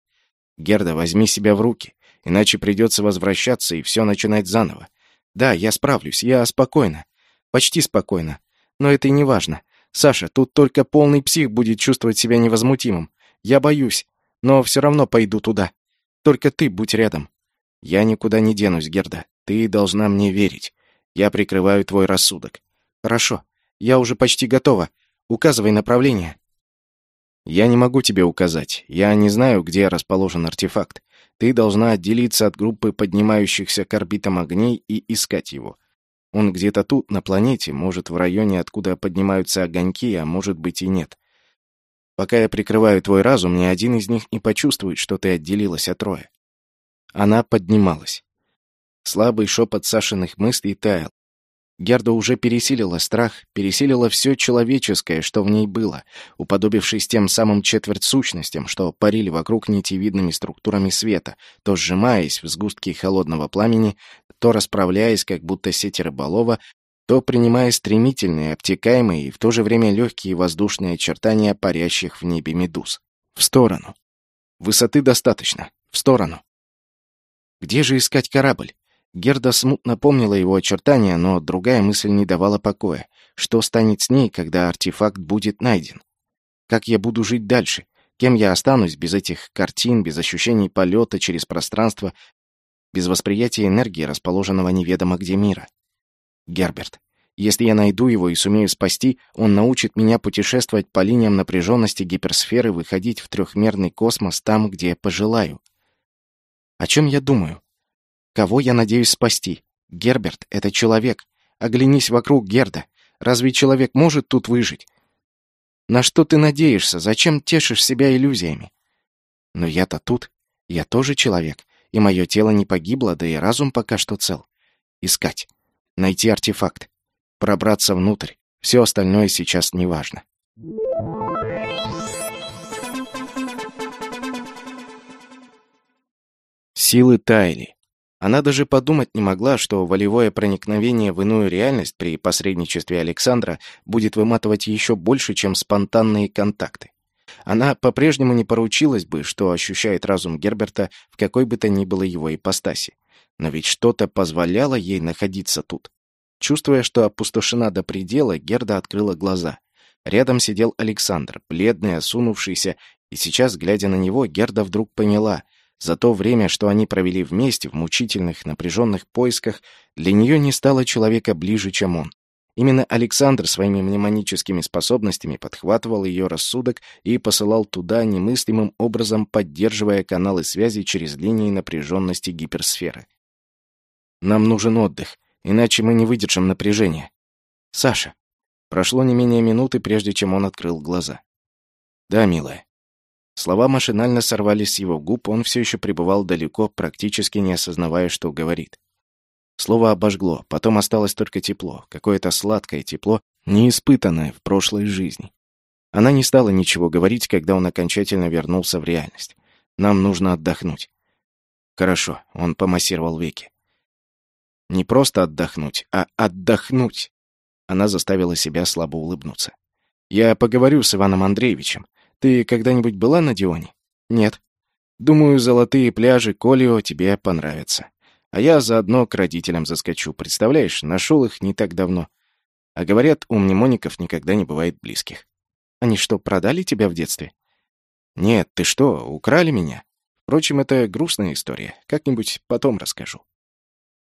Герда, возьми себя в руки, иначе придется возвращаться и все начинать заново. Да, я справлюсь, я спокойно. Почти спокойно. Но это и не важно. Саша, тут только полный псих будет чувствовать себя невозмутимым. Я боюсь, но все равно пойду туда. Только ты будь рядом. Я никуда не денусь, Герда. Ты должна мне верить. Я прикрываю твой рассудок. Хорошо. Я уже почти готова. Указывай направление. Я не могу тебе указать. Я не знаю, где расположен артефакт. Ты должна отделиться от группы поднимающихся к орбитам огней и искать его. Он где-то тут, на планете, может, в районе, откуда поднимаются огоньки, а может быть и нет. Пока я прикрываю твой разум, ни один из них не почувствует, что ты отделилась от Роя. Она поднималась. Слабый шепот Сашиных мыслей таял. Герда уже пересилила страх, пересилила все человеческое, что в ней было, уподобившись тем самым четверть сущностям, что парили вокруг нитевидными структурами света, то сжимаясь в сгустке холодного пламени, то расправляясь, как будто сеть рыболова, то принимая стремительные, обтекаемые и в то же время легкие воздушные очертания парящих в небе медуз. В сторону. Высоты достаточно. В сторону. Где же искать корабль? Герда смутно помнила его очертания, но другая мысль не давала покоя. Что станет с ней, когда артефакт будет найден? Как я буду жить дальше? Кем я останусь без этих картин, без ощущений полета через пространство, без восприятия энергии, расположенного неведомо где мира? Герберт. Если я найду его и сумею спасти, он научит меня путешествовать по линиям напряженности гиперсферы, выходить в трехмерный космос там, где пожелаю. О чем я думаю? Кого я надеюсь спасти? Герберт — это человек. Оглянись вокруг, Герда. Разве человек может тут выжить? На что ты надеешься? Зачем тешишь себя иллюзиями? Но я-то тут. Я тоже человек. И мое тело не погибло, да и разум пока что цел. Искать. Найти артефакт. Пробраться внутрь. Все остальное сейчас не важно. Силы таяли. Она даже подумать не могла, что волевое проникновение в иную реальность при посредничестве Александра будет выматывать еще больше, чем спонтанные контакты. Она по-прежнему не поручилась бы, что ощущает разум Герберта в какой бы то ни было его ипостаси. Но ведь что-то позволяло ей находиться тут. Чувствуя, что опустошена до предела, Герда открыла глаза. Рядом сидел Александр, бледный, осунувшийся, и сейчас, глядя на него, Герда вдруг поняла — за то время, что они провели вместе в мучительных, напряженных поисках, для нее не стало человека ближе, чем он. Именно Александр своими мнемоническими способностями подхватывал ее рассудок и посылал туда немыслимым образом, поддерживая каналы связи через линии напряженности гиперсферы. «Нам нужен отдых, иначе мы не выдержим напряжения. Саша». Прошло не менее минуты, прежде чем он открыл глаза. «Да, милая». Слова машинально сорвались с его губ, он все еще пребывал далеко, практически не осознавая, что говорит. Слово обожгло, потом осталось только тепло, какое-то сладкое тепло, неиспытанное в прошлой жизни. Она не стала ничего говорить, когда он окончательно вернулся в реальность. Нам нужно отдохнуть. Хорошо, он помассировал веки. Не просто отдохнуть, а отдохнуть. Она заставила себя слабо улыбнуться. Я поговорю с Иваном Андреевичем. Ты когда-нибудь была на Дионе? Нет. Думаю, золотые пляжи Колио тебе понравятся. А я заодно к родителям заскочу. Представляешь, нашел их не так давно. А говорят, у мнемоников никогда не бывает близких. Они что, продали тебя в детстве? Нет, ты что, украли меня? Впрочем, это грустная история. Как-нибудь потом расскажу.